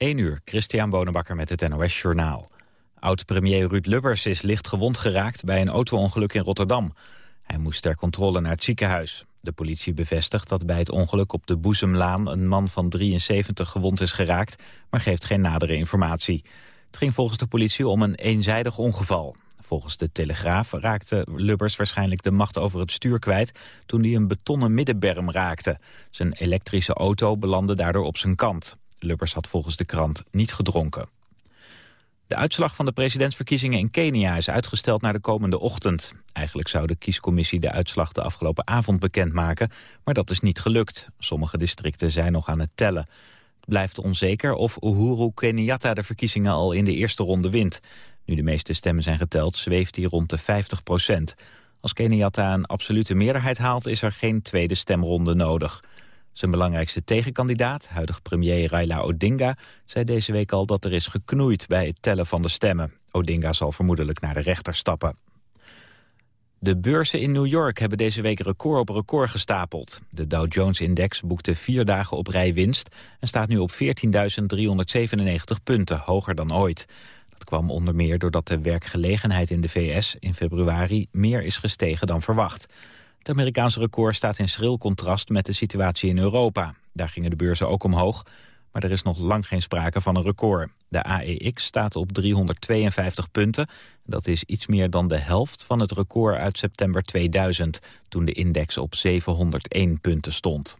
1 uur, Christian Bonenbakker met het NOS Journaal. Oud-premier Ruud Lubbers is licht gewond geraakt bij een auto-ongeluk in Rotterdam. Hij moest ter controle naar het ziekenhuis. De politie bevestigt dat bij het ongeluk op de Boezemlaan... een man van 73 gewond is geraakt, maar geeft geen nadere informatie. Het ging volgens de politie om een eenzijdig ongeval. Volgens de Telegraaf raakte Lubbers waarschijnlijk de macht over het stuur kwijt... toen hij een betonnen middenberm raakte. Zijn elektrische auto belandde daardoor op zijn kant. Lubbers had volgens de krant niet gedronken. De uitslag van de presidentsverkiezingen in Kenia is uitgesteld naar de komende ochtend. Eigenlijk zou de kiescommissie de uitslag de afgelopen avond bekendmaken, maar dat is niet gelukt. Sommige districten zijn nog aan het tellen. Het blijft onzeker of Uhuru Kenyatta de verkiezingen al in de eerste ronde wint. Nu de meeste stemmen zijn geteld, zweeft hij rond de 50 procent. Als Kenyatta een absolute meerderheid haalt, is er geen tweede stemronde nodig. Zijn belangrijkste tegenkandidaat, huidig premier Raila Odinga... zei deze week al dat er is geknoeid bij het tellen van de stemmen. Odinga zal vermoedelijk naar de rechter stappen. De beurzen in New York hebben deze week record op record gestapeld. De Dow Jones-index boekte vier dagen op rij winst... en staat nu op 14.397 punten, hoger dan ooit. Dat kwam onder meer doordat de werkgelegenheid in de VS in februari... meer is gestegen dan verwacht. Het Amerikaanse record staat in schril contrast met de situatie in Europa. Daar gingen de beurzen ook omhoog, maar er is nog lang geen sprake van een record. De AEX staat op 352 punten. Dat is iets meer dan de helft van het record uit september 2000... toen de index op 701 punten stond.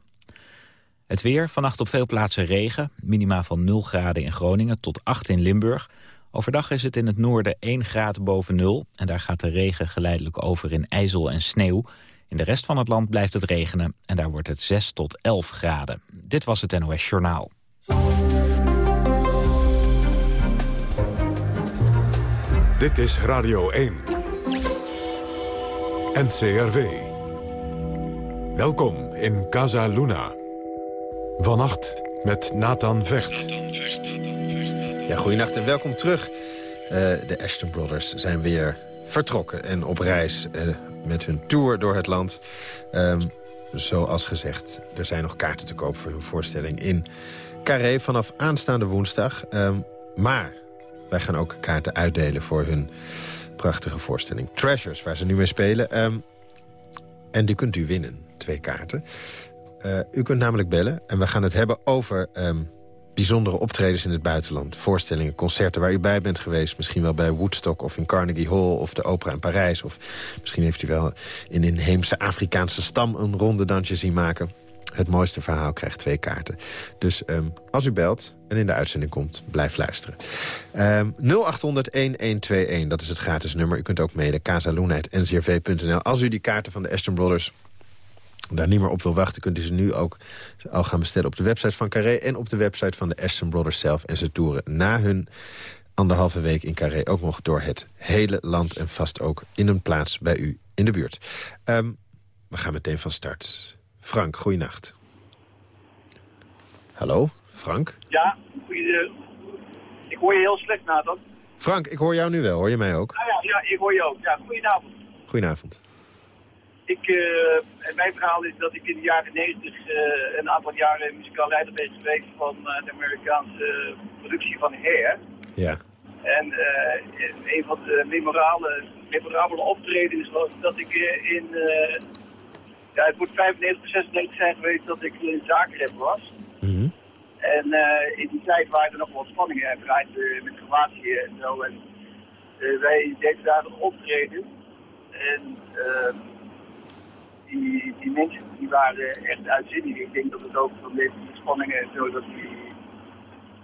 Het weer, vannacht op veel plaatsen regen. Minima van 0 graden in Groningen tot 8 in Limburg. Overdag is het in het noorden 1 graad boven 0... en daar gaat de regen geleidelijk over in ijzel en sneeuw. In de rest van het land blijft het regenen en daar wordt het 6 tot 11 graden. Dit was het NOS Journaal. Dit is Radio 1. NCRV. Welkom in Casa Luna. Vannacht met Nathan Vecht. Ja, goedenacht en welkom terug. Uh, de Ashton Brothers zijn weer vertrokken en op reis uh, met hun tour door het land. Um, zoals gezegd, er zijn nog kaarten te koop voor hun voorstelling in Carré vanaf aanstaande woensdag. Um, maar wij gaan ook kaarten uitdelen voor hun prachtige voorstelling Treasures, waar ze nu mee spelen. Um, en die kunt u winnen, twee kaarten. Uh, u kunt namelijk bellen en we gaan het hebben over bijzondere optredens in het buitenland. Voorstellingen, concerten waar u bij bent geweest. Misschien wel bij Woodstock of in Carnegie Hall of de Opera in Parijs. Of misschien heeft u wel in een inheemse Afrikaanse stam een ronde dansje zien maken. Het mooiste verhaal krijgt twee kaarten. Dus um, als u belt en in de uitzending komt, blijf luisteren. Um, 0800-1121, dat is het gratis nummer. U kunt ook mailen casaluna.ncrv.nl. Als u die kaarten van de Aston Brothers daar niet meer op wil wachten... kunt u ze nu ook al gaan bestellen op de website van Carré... en op de website van de Aston Brothers zelf. En ze toeren na hun anderhalve week in Carré ook nog door het hele land... en vast ook in een plaats bij u in de buurt. Um, we gaan meteen van start. Frank, goeienacht. Hallo, Frank? Ja, goeie, ik hoor je heel slecht, Nathan. Frank, ik hoor jou nu wel. Hoor je mij ook? Ah, ja, ja, ik hoor je ook. Ja, goedenavond. Goedenavond. Ik, uh, mijn verhaal is dat ik in de jaren 90 uh, een aantal jaren muzikaal leider ben geweest van uh, de Amerikaanse productie van Hair. Ja. En een van de memorabele, memorabele optredens was dat ik in, ja, het moet 95, 96 zijn geweest dat ik in Zagreb was. Mm -hmm. En in die tijd waren er nog wat spanningen eruit met Kroatië en zo. En wij deden daar een optreden. En die, die mensen die waren echt uitzinnig. Ik denk dat het ook van deze spanningen en zo, dat die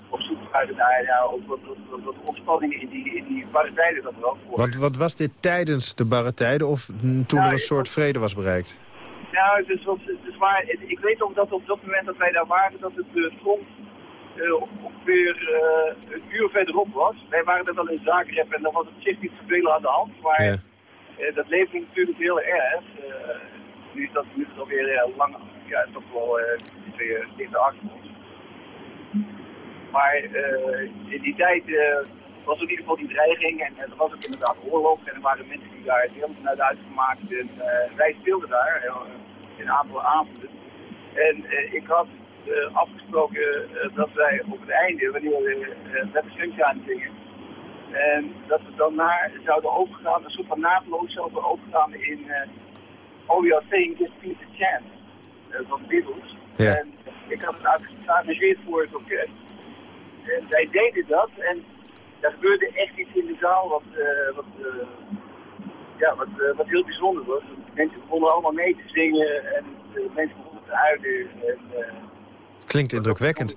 op zoek waren naar ja, ook wat, wat, wat ontspanningen in die, in die barre tijden dat er ook voor. Wat, wat was dit tijdens de barre tijden of toen er een soort vrede was bereikt? Nou, dus was, dus maar, ik weet ook dat op dat moment dat wij daar waren, dat het uh, front uh, ongeveer uh, een uur verderop was. Wij waren er wel in Zagreb en dan was het zich niet zoveel aan de hand, maar Ja. dat leefde natuurlijk heel erg nu is dat nu alweer uh, lang, ja, toch wel weer dichter achter ons. Maar uh, in die tijd was er in ieder geval die dreiging en er was ook inderdaad oorlog en er waren mensen die daar deel van uit uitgemaakt en wij speelden daar in een aantal avonden. En ik had afgesproken dat wij op het einde, wanneer we met de Sunshine zingen, en dat we daarna zouden overgaan, een soort van naadloos zouden overgaan in Oh We Are Saying Give Peace a Chance van de Beatles. Ja. En ik had het gearrangeerd voor het orkest. En zij deden dat en er gebeurde echt iets in de zaal wat, wat ja, wat, uh, wat heel bijzonder was. Mensen begonnen allemaal mee te zingen en mensen begonnen te huilen. En, Klinkt indrukwekkend.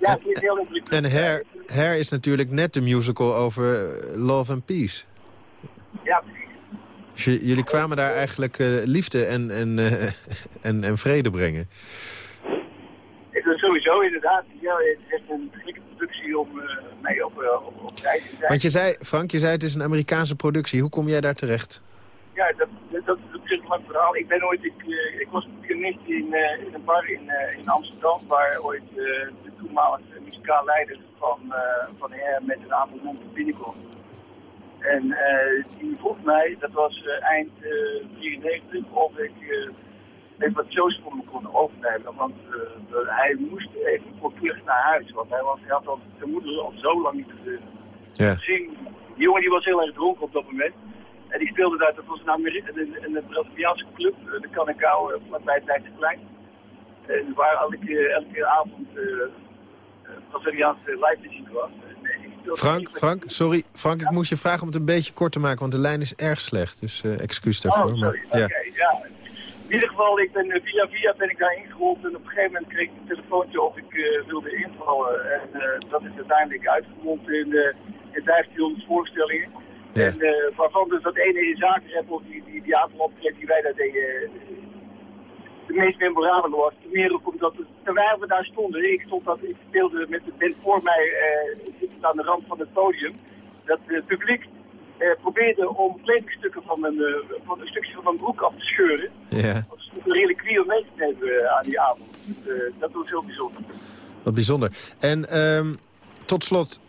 Ja, het is heel indrukwekkend. En Hair, Hair is natuurlijk net de musical over Love and Peace. Ja, precies. Dus jullie kwamen daar eigenlijk liefde en, en, en, en vrede brengen. Wil sowieso inderdaad. Ja, het is een productie om uh, mee op, op, op tijd te zijn. Want je zei, Frank, je zei het is een Amerikaanse productie. Hoe kom jij daar terecht? Ja, dat, dat, dat is op zich een lang verhaal. Ik ben ooit, ik, ik was pianist in, in een bar in, in Amsterdam, waar ooit de toenmalige muzikaal leider van, van Her met een aantal mensen En die vroeg mij, dat was eind 94, of ik even wat shows voor me kon overnemen. Want hij moest even voor terug naar huis. Want hij, was, hij had al zijn moeder al zo lang niet gezien. Ja. Die jongen die was heel erg dronken op dat moment. En die speelde daar, dat was een, een, een Braziliaanse club, de Canacao, vlakbij Plein. En er waren elke, elke avond uh, Braziliaanse live te zien was. Frank, Frank, sorry. Frank, ik moest je vragen om het een beetje kort te maken, want de lijn is erg slecht. Dus uh, excuus daarvoor. Oh, sorry. Maar, ja. Okay, ja. In ieder geval, ik ben via via ben ik daar ingerold en op een gegeven moment kreeg ik een telefoontje of ik uh, wilde invallen. En uh, dat is uiteindelijk uitgemond in, uh, in 1500 voorstellingen. Ja. En waarvan dus dat ene in zakenrep of die, die, die aantal optreden die wij daar deden, de meest memorabele was. Ten meer ook omdat, terwijl we daar stonden, ik stond dat, ik speelde met de band voor mij, zitten aan de rand van het podium, dat het publiek uh, probeerde om kledingstukken van een, uh, van een stukje van mijn broek af te scheuren. Ja. Als een reliquie om mee te nemen aan die avond. Dus, dat was heel bijzonder. Wat bijzonder. En um, tot slot,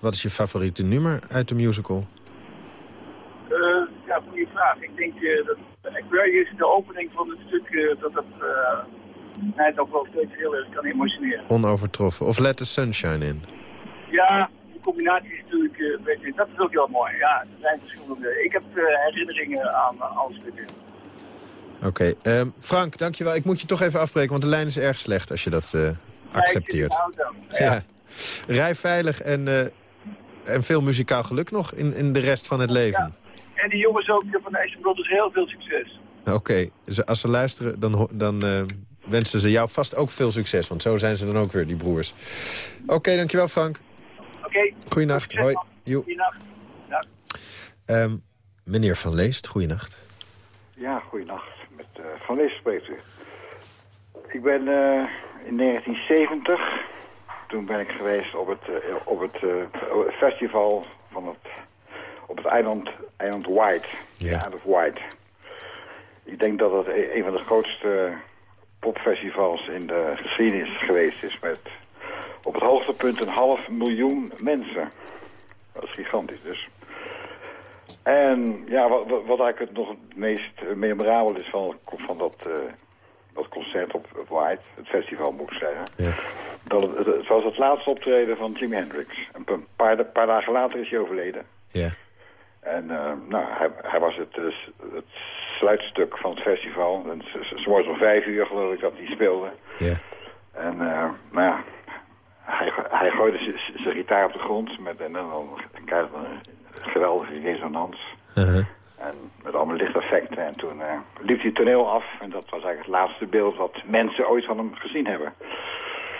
wat is je favoriete nummer uit de musical? Ja, goede vraag. Ik denk dat Aquarius, de opening van het stuk, dat dat mij toch wel steeds heel erg kan emotioneren. Onovertroffen. Of Let the Sunshine in. Ja, die combinatie is natuurlijk, uh, weet je, dat is ook heel mooi. Ja, er zijn verschillende. Ik heb uh, herinneringen aan uh, alles dit. Oké, okay. um, Frank, dankjewel. Ik moet je toch even afbreken, want de lijn is erg slecht als je dat accepteert. Ja, ja. ja. Rij veilig en, en veel muzikaal geluk nog in, in de rest van het leven. Ja. En die jongens ook van de Brothers heel veel succes. Oké, okay. dus als ze luisteren, dan, dan wensen ze jou vast ook veel succes. Want zo zijn ze dan ook weer, die broers. Oké, okay, dankjewel Frank. Oké. Okay. Goeienacht. Hoi. Goeienacht. Ja. Um, meneer Van Leest, goeienacht. Ja, goeienacht. Met uh, Van Leest spreekt u. Ik ben uh, in 1970, toen ben ik geweest op het, uh, op het festival van het, op het eiland, eiland White. Ja. Island of White. Ik denk dat dat een van de grootste popfestivals in de geschiedenis geweest is met op het hoogtepunt een half miljoen mensen. Dat is gigantisch dus. En ja, wat, wat eigenlijk het nog het meest memorabel is van, van dat, uh, dat concert op, op White, het festival moet ik zeggen. Ja. Dat het, het, was het laatste optreden van Jimi Hendrix. Een paar, paar dagen later is hij overleden. Ja. En uh, nou, hij, hij was het, dus, het sluitstuk van het festival. En ze was om vijf uur geloof ik dat hij speelde. Ja. En uh, nou ja, hij, hij gooide zijn gitaar op de grond met en dan krijg een geweldige resonans. Uh -huh. En met allemaal lichteffecten. En toen uh, liep hij het toneel af. En dat was eigenlijk het laatste beeld wat mensen ooit van hem gezien hebben.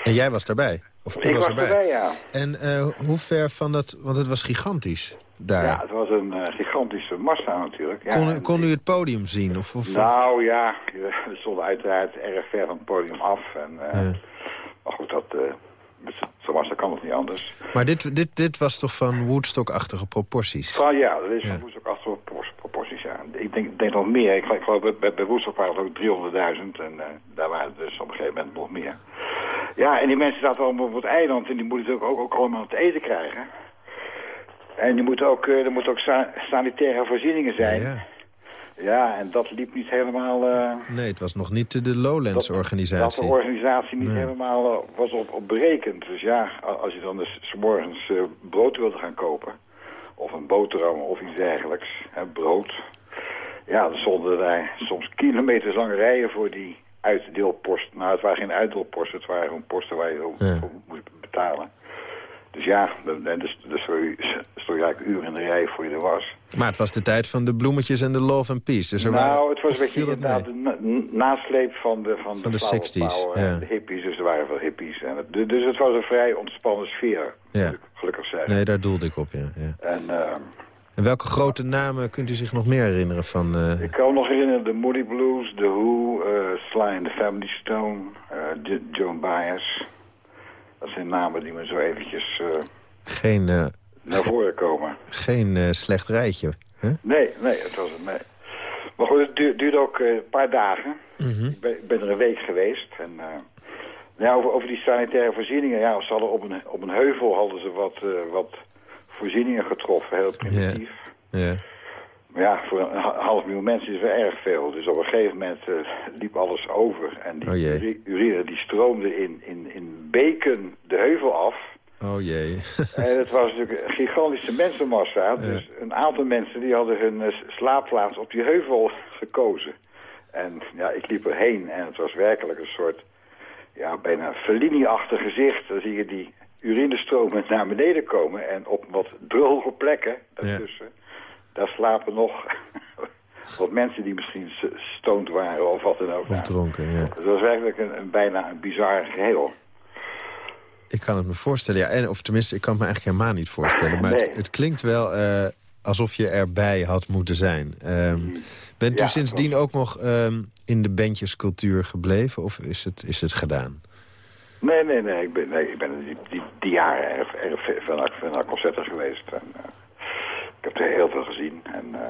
En jij was daarbij? Of ik was, was erbij, ja. En hoe ver van dat... Want het was gigantisch daar. Ja, het was een uh, gigantische massa natuurlijk. Ja, kon, kon u het podium zien? Of, of, nou ja, we stonden uiteraard erg ver van het podium af. En, uh, ja. Maar goed, dat, uh, zo was, dat kan het niet anders. Maar dit, dit, dit was toch van Woodstock-achtige proporties? Van, ja, dat is ja. van Woodstock-achtige proporties, ja. Ik denk, denk nog meer. Ik, ik geloof, bij, bij Woodstock waren het ook 300.000 en uh, daar waren het dus op een gegeven moment nog meer. Ja, en die mensen zaten allemaal op het eiland en die moeten ook, ook, ook allemaal te eten krijgen. En je moet ook, er moeten ook sa sanitaire voorzieningen zijn. Ja, ja. Ja, en dat liep niet helemaal... Uh, nee, het was nog niet de Lowlands-organisatie. Dat, de organisatie niet helemaal uh, was op, op berekend. Dus ja, als je dan dus s morgens uh, brood wilde gaan kopen... of een boterham of iets dergelijks, hè, brood... ja, dan stonden daar soms kilometers lange rijen voor die uitdeelpost. Nou, het waren geen uitdeelposten, het waren gewoon posten waar je ja. voor moest betalen. Dus ja, dan, dus, dus stond je eigenlijk uren in de rij voor je er was. Maar het was de tijd van de bloemetjes en de love and peace. Dus er nou, het was een beetje inderdaad de nasleep van de, van, van de, de 60s. Ja. De hippies, dus er waren veel hippies. En het, dus het was een vrij ontspannen sfeer, ja. gelukkig zijn. Nee, daar doelde ik op, ja. ja. En, uh, en welke grote namen kunt u zich nog meer herinneren van... Uh... Ik kan me nog herinneren de Moody Blues, The Who, uh, Sly and the Family Stone, uh, Joan Baez... Dat zijn namen die me zo eventjes uh, geen, uh, naar voren komen. Geen uh, slecht rijtje, hè? Nee, nee, het was het, nee. Maar goed, het duurde ook een paar dagen. Mm -hmm. ik, ben, ik, ben, er een week geweest. En, ja, over, over, die sanitaire voorzieningen, ja, ze hadden op een, op een heuvel hadden ze wat, wat voorzieningen getroffen, heel primitief. Ja. Maar ja, voor een half miljoen mensen is wel erg veel. Dus op een gegeven moment uh, liep alles over. En die oh urine die stroomde in, in, in beken de heuvel af. Oh jee. en het was natuurlijk een gigantische mensenmassa. Ja. Dus een aantal mensen die hadden hun uh, slaapplaats op die heuvel gekozen. En ja, ik liep erheen en het was werkelijk een soort... Ja, bijna Fellini-achtig gezicht. Dan zie je die urinestromen naar beneden komen. En op wat droge plekken daartussen... Ja daar slapen nog wat mensen die misschien stoned waren of wat dan ook. Of dronken, ja. dat was eigenlijk een, een, bijna een bizar geheel. Ik kan het me voorstellen, ja. En, of tenminste, ik kan het me eigenlijk helemaal niet voorstellen. Maar het, het, klinkt wel uh, alsof je erbij had moeten zijn. Um, bent u sindsdien ook nog um, in de bandjescultuur gebleven? Of is het, is het gedaan? Nee, nee, nee. Ik ben, nee, ik ben die, die, die jaren erg, erg veel naar, concerten geweest. En, uh, ik heb er heel veel gezien. En, uh,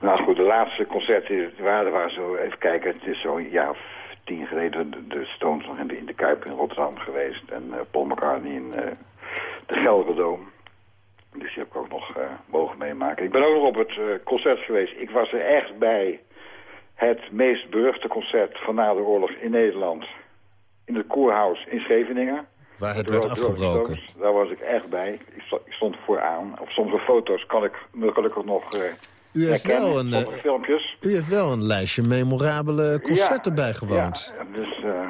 nou goed, de laatste concerten waren, waren zo, even kijken, het is zo'n jaar of tien geleden de, Stones nog in de, Kuip in Rotterdam geweest. En uh, Paul McCartney in uh, de Gelderdoom. Dus die heb ik ook nog mogen meemaken. Ik ben ook nog op het concert geweest. Ik was er echt bij het meest beruchte concert van na de oorlog in Nederland. In het Koerhuis in Scheveningen. Waar het werd afgebroken. daar was ik echt bij. Ik stond vooraan. Op sommige foto's kan ik gelukkig nog uh, u heeft wel een, uh, filmpjes. U heeft wel een lijstje memorabele concerten ja, bijgewoond. Ja, dus uh,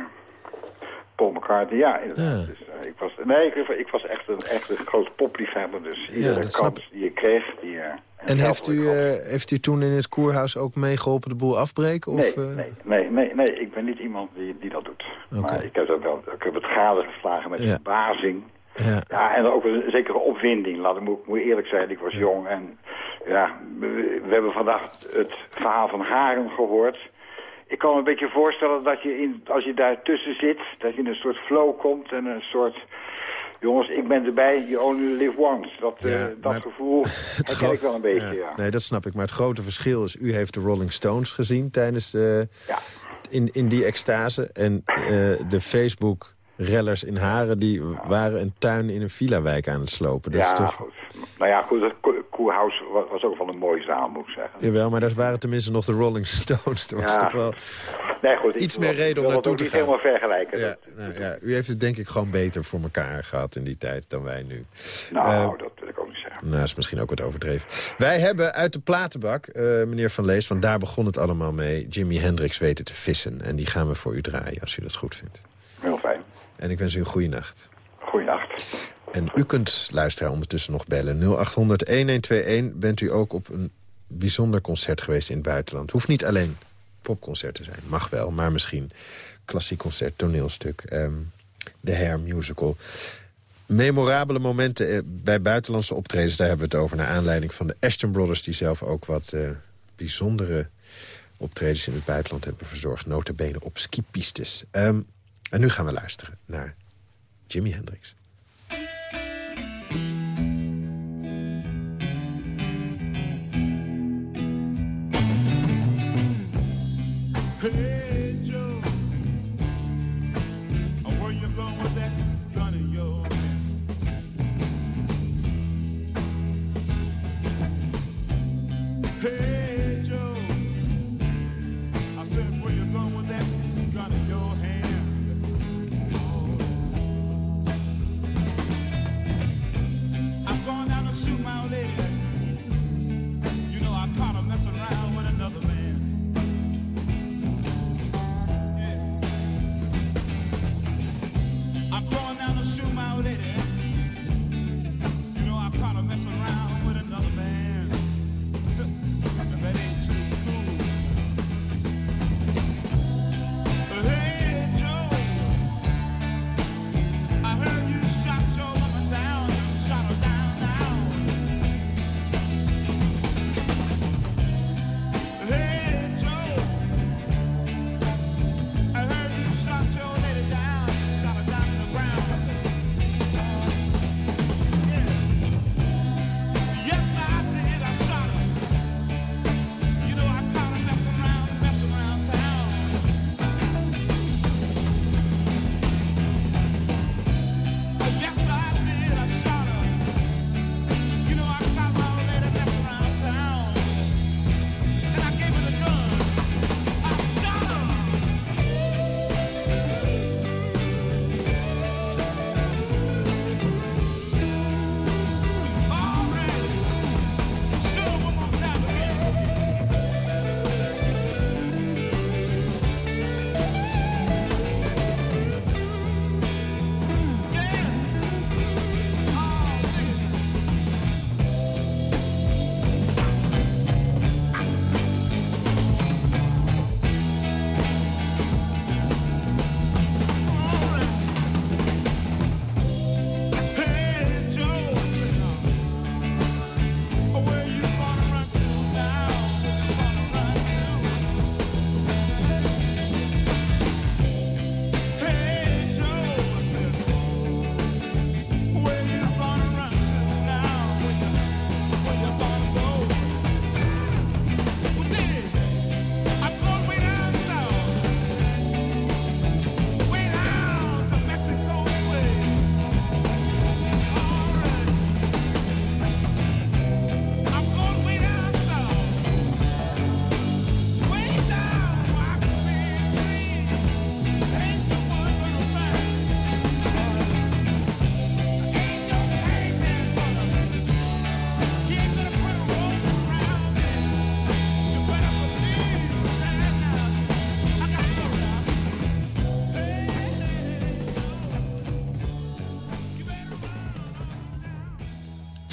Paul McCartnney, ja, inderdaad. Dus, ik was, nee, ik, ik, was echt een, echt een grote popliefhebber. Dus iedere kans snap... die je kreeg, die... En heeft u, uh, heeft u toen in het koerhuis ook meegeholpen de boel afbreken? Of, nee, nee, nee, nee, nee, ik ben niet iemand die, die dat doet. Maar ik heb, dat wel, ik heb het gade geslagen met ja. verbazing. Ja. ja, en ook een zekere opwinding. Laat ik moet, moet eerlijk zijn, ik was jong. En ja, we, we, hebben vandaag het verhaal van Haren gehoord. Ik kan me een beetje voorstellen dat je, in, als je daar tussen zit... dat je in een soort flow komt en een soort jongens, ik ben erbij, you only live once. Dat, uh, dat gevoel heb ik wel een beetje, ja. Nee, dat snap ik. Maar het grote verschil is, u heeft de Rolling Stones gezien tijdens... Uh, ja. in, in die extase. En uh, de Facebook rellers in Haren... die waren een tuin in een villa-wijk aan het slopen. Dat ja, is toch... goed. Nou ja, goed, het Koerhuis was ook wel een mooie zaal, moet ik zeggen. Jawel, maar dat waren tenminste nog de Rolling Stones. Er was toch wel nee, goed, iets meer reden om naartoe te gaan. Ik wil het niet helemaal vergelijken. Ja, nou, ja, u heeft het denk ik gewoon beter voor elkaar gehad in die tijd dan wij nu. Nou, uh, dat wil ik ook niet zeggen. Nou, is misschien ook wat overdreven. Wij hebben uit de platenbak, uh, meneer Van Lees, want daar begon het allemaal mee... Jimi Hendrix weten te vissen. En die gaan we voor u draaien, als u dat goed vindt. Heel fijn. En ik wens u een goede nacht. Goeienacht. En u kunt, luisteren ondertussen nog bellen. 0800-1121 bent u ook op een bijzonder concert geweest in het buitenland. Hoeft niet alleen popconcert te zijn. Mag wel, maar misschien klassiek concert, toneelstuk. Um, de Hair Musical. Memorabele momenten eh, bij buitenlandse optredens, daar hebben we het over... naar aanleiding van de Ashton Brothers... die zelf ook wat uh, bijzondere optredens in het buitenland hebben verzorgd. Notabene op skipistes. Um, en nu gaan we luisteren naar Jimi Hendrix. Hey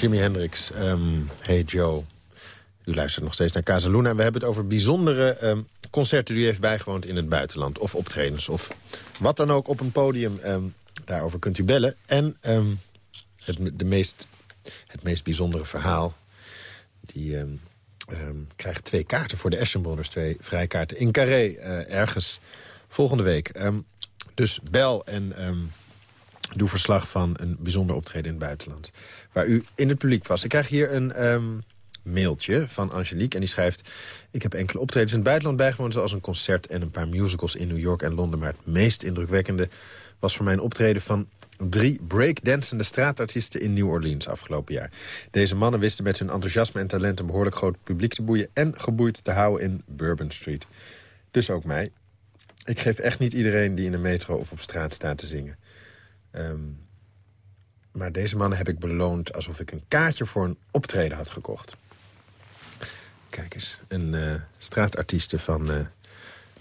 Jimi Hendrix, um, Hey Joe. U luistert nog steeds naar Casaluna. We hebben het over bijzondere um, concerten die u heeft bijgewoond in het buitenland. Of optredens, of wat dan ook op een podium. Um, daarover kunt u bellen. En het, de meest, het meest bijzondere verhaal... die krijgt twee kaarten voor de Ashton Brothers. Twee vrijkaarten in Carré, uh, ergens volgende week. dus bel en doe verslag van een bijzonder optreden in het buitenland. Waar u in het publiek was. Ik krijg hier een um, mailtje van Angelique en die schrijft... Ik heb enkele optredens in het buitenland bijgewoond... zoals een concert en een paar musicals in New York en Londen. Maar het meest indrukwekkende was voor mij een optreden van drie breakdansende straatartiesten in New Orleans afgelopen jaar. Deze mannen wisten met hun enthousiasme en talent een behoorlijk groot publiek te boeien... en geboeid te houden in Bourbon Street. Dus ook mij. Ik geef echt niet iedereen die in de metro of op straat staat te zingen. Um, maar deze mannen heb ik beloond alsof ik een kaartje voor een optreden had gekocht. Kijk eens, een uh, straatartieste van, uh,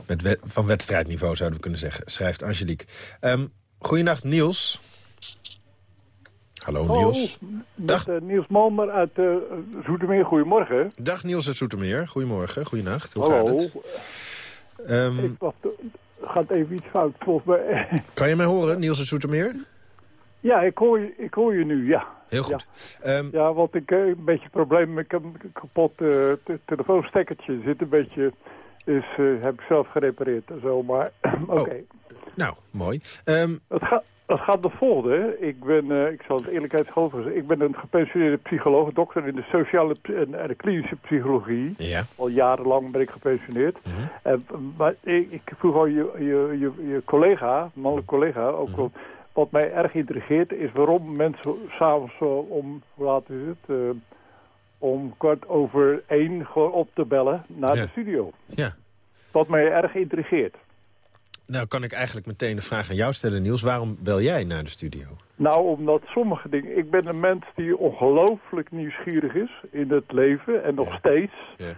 met van wedstrijdniveau zouden we kunnen zeggen, schrijft Angelique. Um, goeienacht Niels. Hallo Niels. Dag. Met, uh, Niels Malmer uit Zoetermeer, goedemorgen. Dag Niels uit Zoetermeer, goedemorgen, goeienacht. Hoe Hallo. gaat het? Um, ik wacht, gaat even iets fout volgens mij. Kan je mij horen, Niels uit Zoetermeer? Ja, ik hoor je, ik hoor je nu, ja. Heel goed. Ja, um, ja want ik heb een beetje probleem. Ik heb een kapot uh, telefoonstekkertje. Zit een beetje... Dus uh, heb ik zelf gerepareerd en zo, maar oké. Okay. Oh, nou, mooi. Um, het, gaat, het gaat de volgende. Ik ben, uh, ik zal het eerlijkheidshalve zeggen, ik ben een gepensioneerde psycholoog, dokter in de sociale en, de klinische psychologie. Ja. Al jarenlang ben ik gepensioneerd. Mhm. en, maar ik, ik vroeg al je, je, je, je collega, mannelijke collega, ook wel wat mij erg intrigeert is waarom mensen s'avonds om, hoe laat is het, uh, om kwart over één gewoon op te bellen naar ja. de studio. Ja. Wat mij erg intrigeert. Nou, kan ik eigenlijk meteen een vraag aan jou stellen, Niels. Waarom bel jij naar de studio? Nou, omdat sommige dingen... Ik ben een mens die ongelooflijk nieuwsgierig is in het leven en nog Ja. steeds. Ja.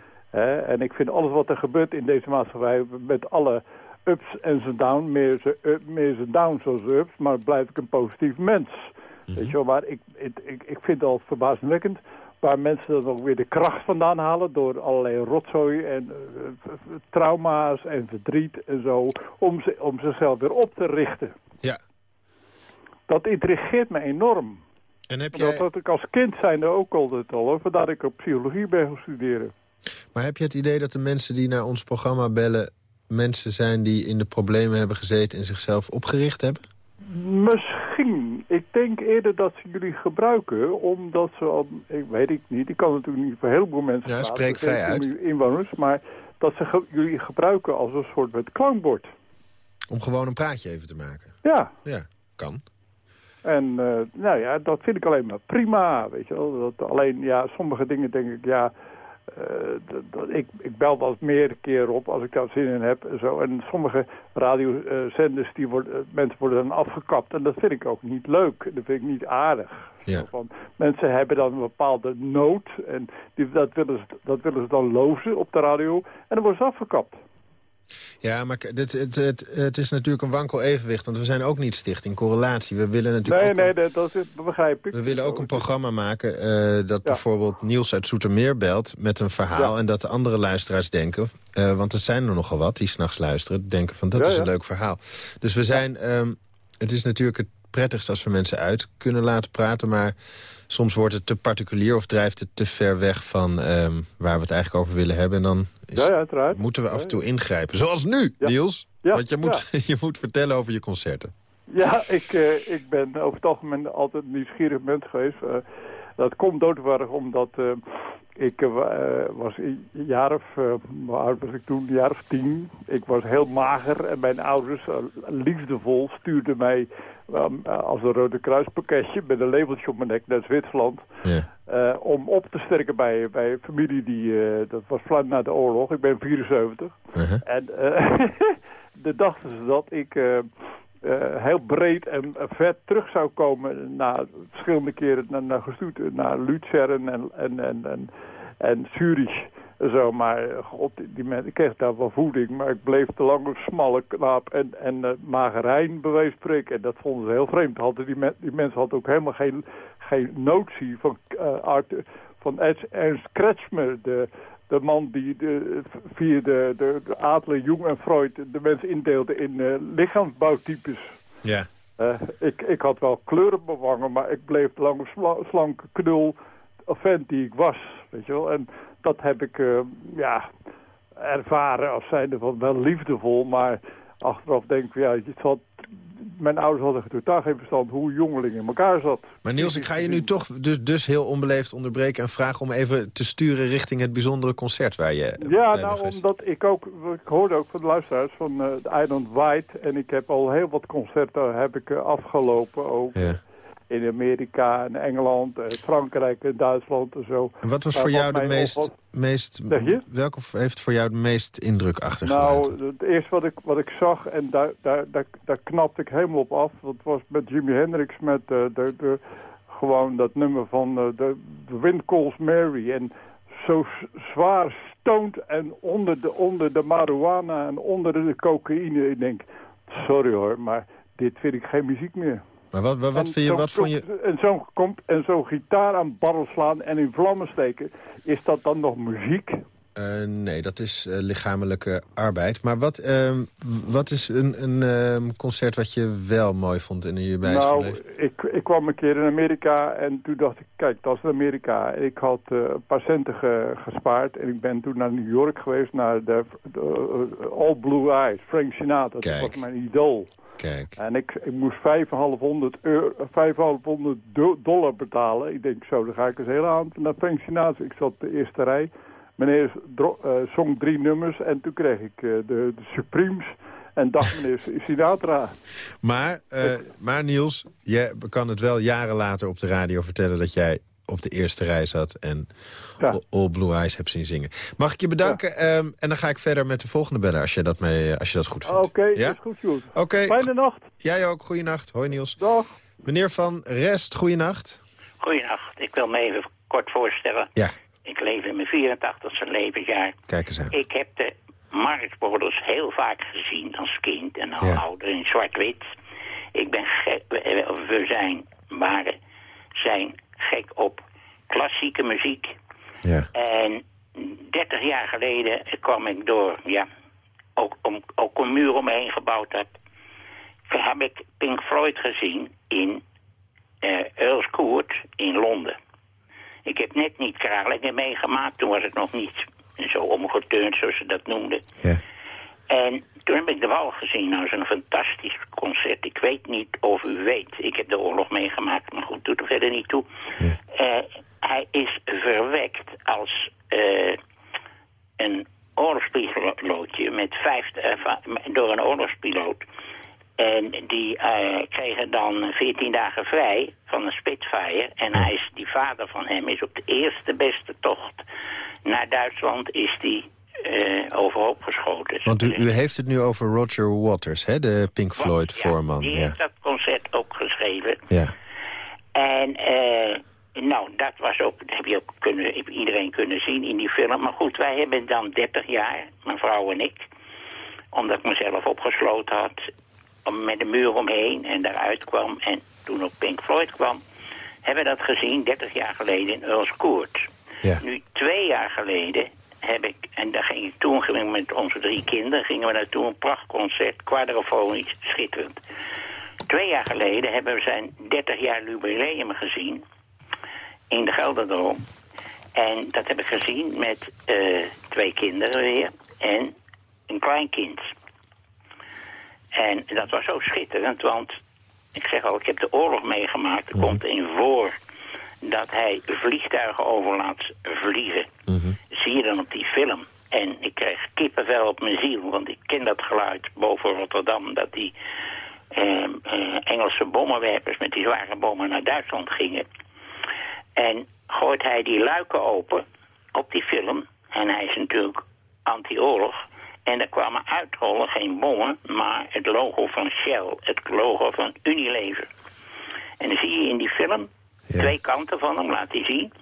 En ik vind alles wat er gebeurt in deze maatschappij met alle ups en zijn downs, meer zijn up, meer zijn downs zoals ups, maar blijf ik een positief mens. Weet je wel, maar ik, ik, ik, ik vind het al verbazingwekkend waar mensen dan ook weer de kracht vandaan halen door allerlei rotzooi en uh, trauma's en verdriet en zo, om, ze, om zichzelf weer op te richten. Ja. Dat intrigeert me enorm. En heb Dat jij, had ik als kind zijnde ook altijd al, hoor, vandaar dat ik op psychologie ben gaan studeren. maar heb je het idee dat de mensen die naar ons programma bellen... mensen zijn die in de problemen hebben gezeten en zichzelf opgericht hebben? Misschien. Ik denk eerder dat ze jullie gebruiken, omdat ze al, ik weet ik niet, ik kan natuurlijk niet voor een heleboel mensen Ja, praten, spreek vrij 17 uit. inwoners, maar dat ze ge- jullie gebruiken als een soort met klankbord. Om gewoon een praatje even te maken. Ja, Ja, kan. en eh, nou ja, dat vind ik alleen maar prima, weet je wel. Dat alleen, ja, sommige dingen denk ik, ja, ik, ik bel wel eens meer keer op als ik daar zin in heb en zo. En sommige radiozenders, die worden, eh, mensen worden dan afgekapt en dat vind ik ook niet leuk. Dat vind ik niet aardig. Ja. Van, mensen hebben dan een bepaalde nood en die, dat, willen ze, dat willen ze dan lozen op de radio en dan worden ze afgekapt. Ja, maar dit, het, het, het is natuurlijk een wankel evenwicht. Want we zijn ook niet stichting correlatie. We willen natuurlijk Nee, ook nee, een- dat, begrijp ik. We willen ook een programma maken eh, dat bijvoorbeeld Niels uit Soetermeer belt met een verhaal... Ja. en dat de andere luisteraars denken, eh, want er zijn er nogal wat die s'nachts luisteren... denken van dat Ja, is een leuk verhaal. Dus we zijn, ehm, het is natuurlijk het prettigst als we mensen uit kunnen laten praten... maar soms wordt het te particulier of drijft het te ver weg van ehm, waar we het eigenlijk over willen hebben... en dan is, Ja, ja, moeten we af en toe ingrijpen. Zoals nu, Ja. Niels. Want je moet, je moet vertellen over je concerten. Ja, ik, eh, ik ben over het algemeen altijd nieuwsgierig mens geweest. Eh, dat komt doodwaardig omdat eh, ik eh, eh, was een jaar of, oud was ik toen, een jaar of tien. Ik was heel mager en mijn ouders, liefdevol, stuurden mij eh, als een Rode Kruis pakketje met een labeltje op mijn nek naar Zwitserland. Ja. om op te sterken bij, bij een familie die, dat was vlak na de oorlog. Ik ben 74. Uh-huh. En de dachten ze dat ik eh, heel breed en vet terug zou komen na verschillende keren naar, naar, gestoet, naar Luzern en, en, en, en, en Zurich. Zo, maar eh, god, die mensen, ik kreeg daar wel voeding, maar ik bleef te lang een smalle knaap en, en uh, magerijn bewees spreken. En dat vonden ze heel vreemd. Hadden die, die mensen hadden ook helemaal geen, geen notie van, uh, Art, van Ernst Kretschmer, de, de man die de, via de, de, de Adler, Jung en Freud de mensen indeelde in uh, lichaamsbouwtypes. Ja. Uh, ik, ik had wel kleuren bewangen, maar ik bleef lang een sla, slanke knul vent die ik was. Weet je wel? En dat heb ik uh, ja, ervaren als zijnde van wel liefdevol, maar achteraf denk ik, ja, het zat mijn ouders hadden totaal geen verstand hoe jongeling in elkaar zat. Maar Niels, ik ga je nu toch dus, dus heel onbeleefd onderbreken... en vragen om even te sturen richting het bijzondere concert waar je... Ja, nou, omdat ik ook... Ik hoorde ook van de luisteraars van uh, Island White... en ik heb al heel wat concerten heb ik, uh, afgelopen ook... Ja in Amerika en Engeland, en Frankrijk en Duitsland en zo. En wat was voor jou de meest... meest welke heeft voor jou de meest indruk achtergelaten? Nou, het eerste wat ik, wat ik zag, en daar, daar, daar, daar knapte ik helemaal op af... dat was met Jimi Hendrix met uh, de, de, gewoon dat nummer van uh, de, de Wind Calls Mary... en zo zwaar stoned en onder de, onder de marijuana en onder de cocaïne. Ik denk, sorry hoor, maar dit vind ik geen muziek meer. Maar wat, wat, wat vind je, wat vond je... En zo'n en zo gitaar aan barrel slaan en in vlammen steken, is dat dan nog muziek? Uh, nee, dat is uh, lichamelijke arbeid. Maar wat, uh, wat is een, een ehm, concert wat je wel mooi vond in je bij Nou, ik, ik kwam een keer in Amerika en toen dacht ik, kijk, dat is Amerika. Ik had eh, een paar centen ge, gespaard en ik ben toen naar New York geweest, naar de, de All Blue Eyes, Frank Sinatra. Dat was mijn idool. Kijk. En ik, ik moest 500 euro, 500 dollar betalen. Ik denk zo, dan ga ik eens heel aan naar Frank Sinatra. Ik zat de eerste rij. Meneer uh, zong drie nummers en toen kreeg ik uh, de, de, Supremes en dacht meneer Sinatra. Maar, uh, maar Niels, je kan het wel jaren later op de radio vertellen dat jij op de eerste rij zat en ja. All Blue Eyes hebt zien zingen. Mag ik je bedanken ja. um, en dan ga ik verder met de volgende bellen als je dat, mee, als je dat goed vindt. Oké, okay, ja? is goed, goed. Okay. Fijne nacht. Jij ook, goeienacht. Hoi Niels. Dag. Meneer Van Rest, goeienacht. Goeienacht. Ik wil me even kort voorstellen. Ja. Ik leef in mijn 84ste levensjaar. Kijk eens aan. Ik heb de Marxborders heel vaak gezien als kind en als ja. ouder in zwart-wit. Ik ben gek, we zijn, waren, zijn gek op klassieke muziek. Ja. En 30 jaar geleden kwam ik door, ja, ook, om, ook een muur om me heen gebouwd heb. Heb ik Pink Floyd gezien in uh, Earl's Court in Londen. Ik heb net niet Kralingen meegemaakt, toen was het nog niet zo omgeturnd zoals ze dat noemden. Ja. En toen heb ik de Wal gezien. Nou, zo'n fantastisch concert. Ik weet niet of u weet. Ik heb de oorlog meegemaakt, maar goed, doet er verder niet toe. Ja. Uh, hij is verwekt als uh, een oorlogspilootje met vijf, uh, door een oorlogspiloot. En die uh, kregen dan 14 dagen vrij van een Spitfire. En hij is, die vader van hem is op de eerste beste tocht naar Duitsland is die uh, overhoop geschoten. Want u, u, heeft het nu over Roger Waters, hè? de Pink Floyd-voorman. Ja, die ja. heeft dat concert ook geschreven. Ja. En uh, nou, dat was ook, dat heb je ook kunnen, heb iedereen kunnen zien in die film. Maar goed, wij hebben dan 30 jaar, mijn vrouw en ik, omdat ik mezelf opgesloten had, met een muur omheen en daaruit kwam en toen ook Pink Floyd kwam, hebben we dat gezien 30 jaar geleden in Earls Court. Ja. Nu, twee jaar geleden heb ik, en daar ging ik toen ging ik met onze drie kinderen, gingen we naartoe een prachtconcert, quadrofonisch, schitterend. Twee jaar geleden hebben we zijn 30 jaar jubileum gezien in de Gelderdoom. En dat heb ik gezien met uh, twee kinderen weer en een klein kind. En dat was zo schitterend, want ik zeg al, ik heb de oorlog meegemaakt. Er komt in voor dat hij vliegtuigen over laat vliegen. Mm -hmm. Zie je dan op die film. En ik kreeg kippenvel op mijn ziel, want ik ken dat geluid boven Rotterdam... dat die uh, uh, Engelse bommenwerpers met die zware bommen naar Duitsland gingen. En gooit hij die luiken open op die film... en hij is natuurlijk anti-oorlog... En er kwamen uitrollen geen bommen, maar het logo van Shell, het logo van Unilever. En dan zie je in die film, ja. twee kanten van hem, laat hij zien.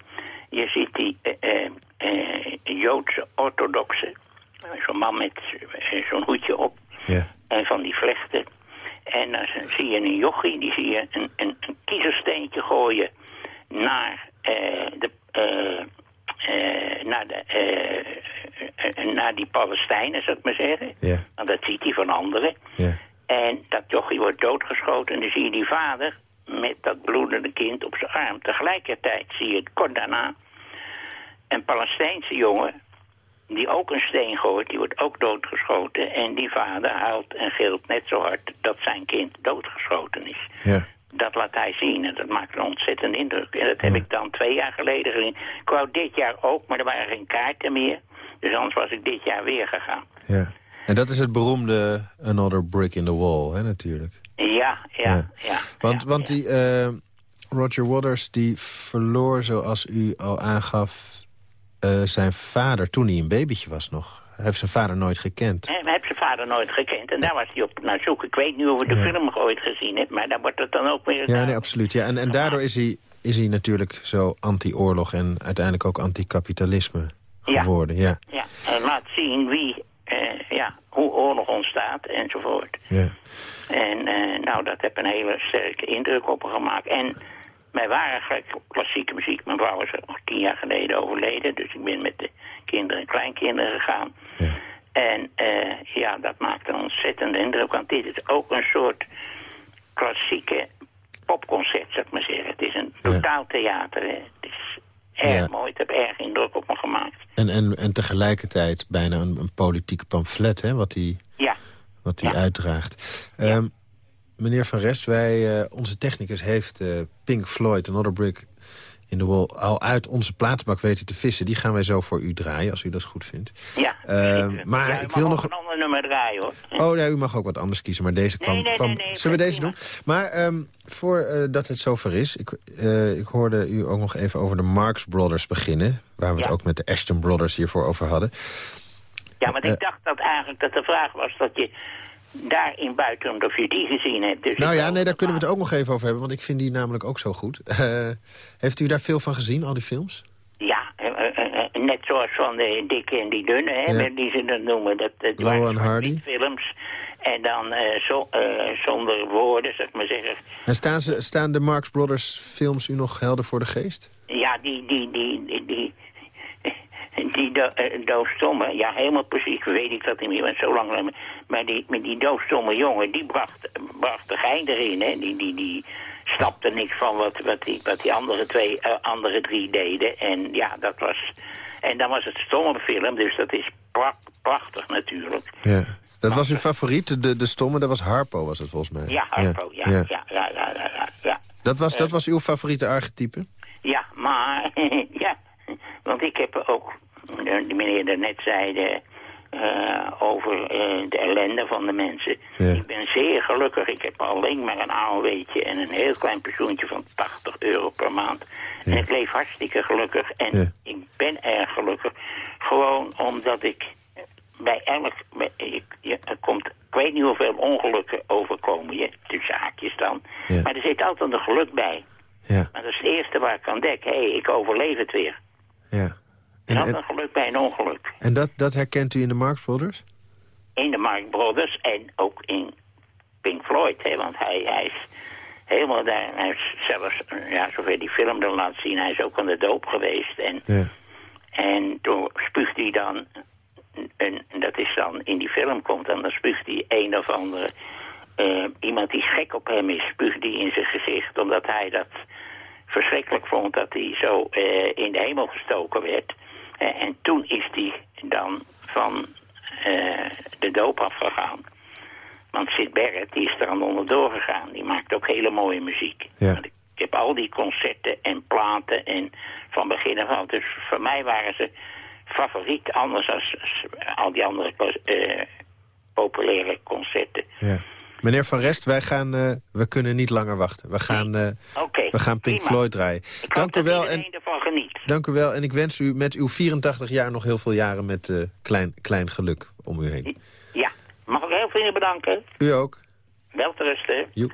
Je ziet die uh, uh, eh, Joodse orthodoxe. Zo'n man met zo'n hoedje op. Ja. En van die vlechten. En dan zie je een jochie, die zie je een, een, een kiezersteentje gooien naar eh, de... eh, naar, de, eh, eh, naar die Palestijnen, zou ik maar zeggen. Ja. Want dat ziet hij van anderen. Ja. En dat jochie wordt doodgeschoten. En dan zie je die vader met dat bloedende kind op zijn arm. Tegelijkertijd zie je kort daarna een Palestijnse jongen... die ook een steen gooit, die wordt ook doodgeschoten. En die vader huilt en gilt net zo hard dat zijn kind doodgeschoten is. Ja. Dat laat hij zien en dat maakt een ontzettende indruk. En dat heb ik dan twee jaar geleden gezien. Ik wou dit jaar ook, maar er waren geen kaarten meer. Dus anders was ik dit jaar weer gegaan. ja. En dat is het beroemde Another Brick in the Wall, hè, natuurlijk. Ja, ja, Ja. ja. Want, want die eh, Roger Waters die verloor, zoals u al aangaf... eh, zijn vader toen hij een babytje was nog. Hij heeft zijn vader nooit gekend. Hij heeft zijn vader nooit gekend en daar was hij op naar zoek. Ik weet niet of je de Ja. film ooit gezien hebt, maar daar wordt het dan ook weer Ja, gedaan. nee, absoluut. Ja. En, en daardoor is hij, is hij natuurlijk zo anti-oorlog... en uiteindelijk ook anti-kapitalisme Ja. geworden. Ja. Ja, en laat zien wie, eh, ja, hoe oorlog ontstaat enzovoort. Ja. En eh, nou, dat heeft een hele sterke indruk op me gemaakt. En wij waren op klassieke muziek. Mijn vrouw is nog tien jaar geleden overleden. Dus ik ben met de kinderen en kleinkinderen gegaan. Ja. En eh, ja, dat maakt een ontzettende indruk. Want dit is ook een soort klassieke popconcert, zou ik maar zeggen. Het is een Ja. totaal theater. Hè. Het is erg Ja. mooi. Het heeft erg indruk op me gemaakt. En, en, en tegelijkertijd bijna een, een politiek pamflet, hè, wat hij, Ja, wat Ja. uitdraagt. Ehm, meneer Van Rest, wij, eh, onze technicus heeft eh, Pink Floyd, Another Brick in Wall... al uit onze platenbak weten te vissen. Die gaan wij zo voor u draaien, als u dat goed vindt. ja. Zeker. maar Ja, ik wil nog- een ander nummer draaien, hoor. Oh, ja, u mag ook wat anders kiezen, maar deze kwam... Nee, nee, kwam... nee, nee, Zullen we deze doen? Maar ehm, voordat het zover is... Ik, eh, ik hoorde u ook nog even over de Marx Brothers beginnen... waar we het ook met de Ashton Brothers hiervoor over hadden. Ja, want Eh, ik dacht dat eigenlijk dat de vraag was dat je daarin buiten of je die gezien hebt. Dus Nou ja, nee, daar kunnen we het ook nog even over hebben... want ik vind die namelijk ook zo goed. Eh, heeft u daar veel van gezien, al die films? Ja, eh, eh, net zoals van de dikke en die dunne, hè, Ja. die ze dat noemen. Dat, dat waren en Hardy. films. En dan zo, zonder woorden, zeg maar zeggen. En staan, ze, staan de Marx Brothers films u nog helder voor de geest? Ja, die, die, die, die, die, die do, eh, doofstomme, ja, helemaal precies, weet ik dat niet meer, want zo lang geleden. Maar die, met die doofstomme jongen, die bracht, bracht de gein erin, hè. Die, die, die snapte niks van wat, wat, die, wat die andere twee, eh, andere drie deden. En ja, dat was... En dan was het stomme film, dus dat is pra- prachtig natuurlijk. Ja. Dat was uw favoriet, de, de stomme, dat was Harpo, was het volgens mij. Ja, Harpo, ja, ja, ja, ja, ja, ja. ja. Dat, was, dat was uw favoriete archetype? Ja, maar, ja, want ik heb ook, eh, die meneer daarnet zei, de, eh, over eh, de ellende van de mensen. Ja. Ik ben zeer gelukkig. Ik heb alleen maar een AOW'tje en een heel klein pensioentje van 80 euro per maand. En ik leef hartstikke gelukkig. En Ja. ik ben erg gelukkig. Gewoon omdat ik bij elk... Bij, ik, je, er komt, ik weet niet hoeveel ongelukken overkomen je, tussen haakjes dan. Maar er zit altijd een geluk bij. Ja, Maar dat is het eerste waar ik aan denk. Hé, hey, ik overleef het weer. ja. En, en, altijd een geluk bij een ongeluk. en dat, dat herkent u in de Marx Brothers? In de Mark Brothers en ook in Pink Floyd. Hè, want hij, hij is helemaal daar. Hij is zelfs, ja, zover die film dan laat zien, hij is ook aan de doop geweest. En, Ja. en toen spuugt hij dan, en dat is dan in die film komt, dan, dan spuugt hij een of andere, eh, iemand die gek op hem is, spuugt hij in zijn gezicht. Omdat hij dat verschrikkelijk vond dat hij zo eh, in de hemel gestoken werd. Eh, en toen is hij dan van eh, de doop afgegaan. Want Sid Barrett die is er aan onderdoor gegaan. Die maakt ook hele mooie muziek. Ja. Ik heb al die concerten en platen en van begin af aan. Dus voor mij waren ze favoriet, anders dan al die andere eh, populaire concerten. Ja. Meneer Van Rest, wij gaan, eh, we kunnen niet langer wachten. We gaan, eh, we gaan Pink. Floyd draaien. Dank u wel en, ervan. Dank u wel en ik wens u met uw 84 jaar nog heel veel jaren met eh, klein, klein geluk om u heen. Ja, mag ik heel veel bedanken. U ook. Wel te rusten. We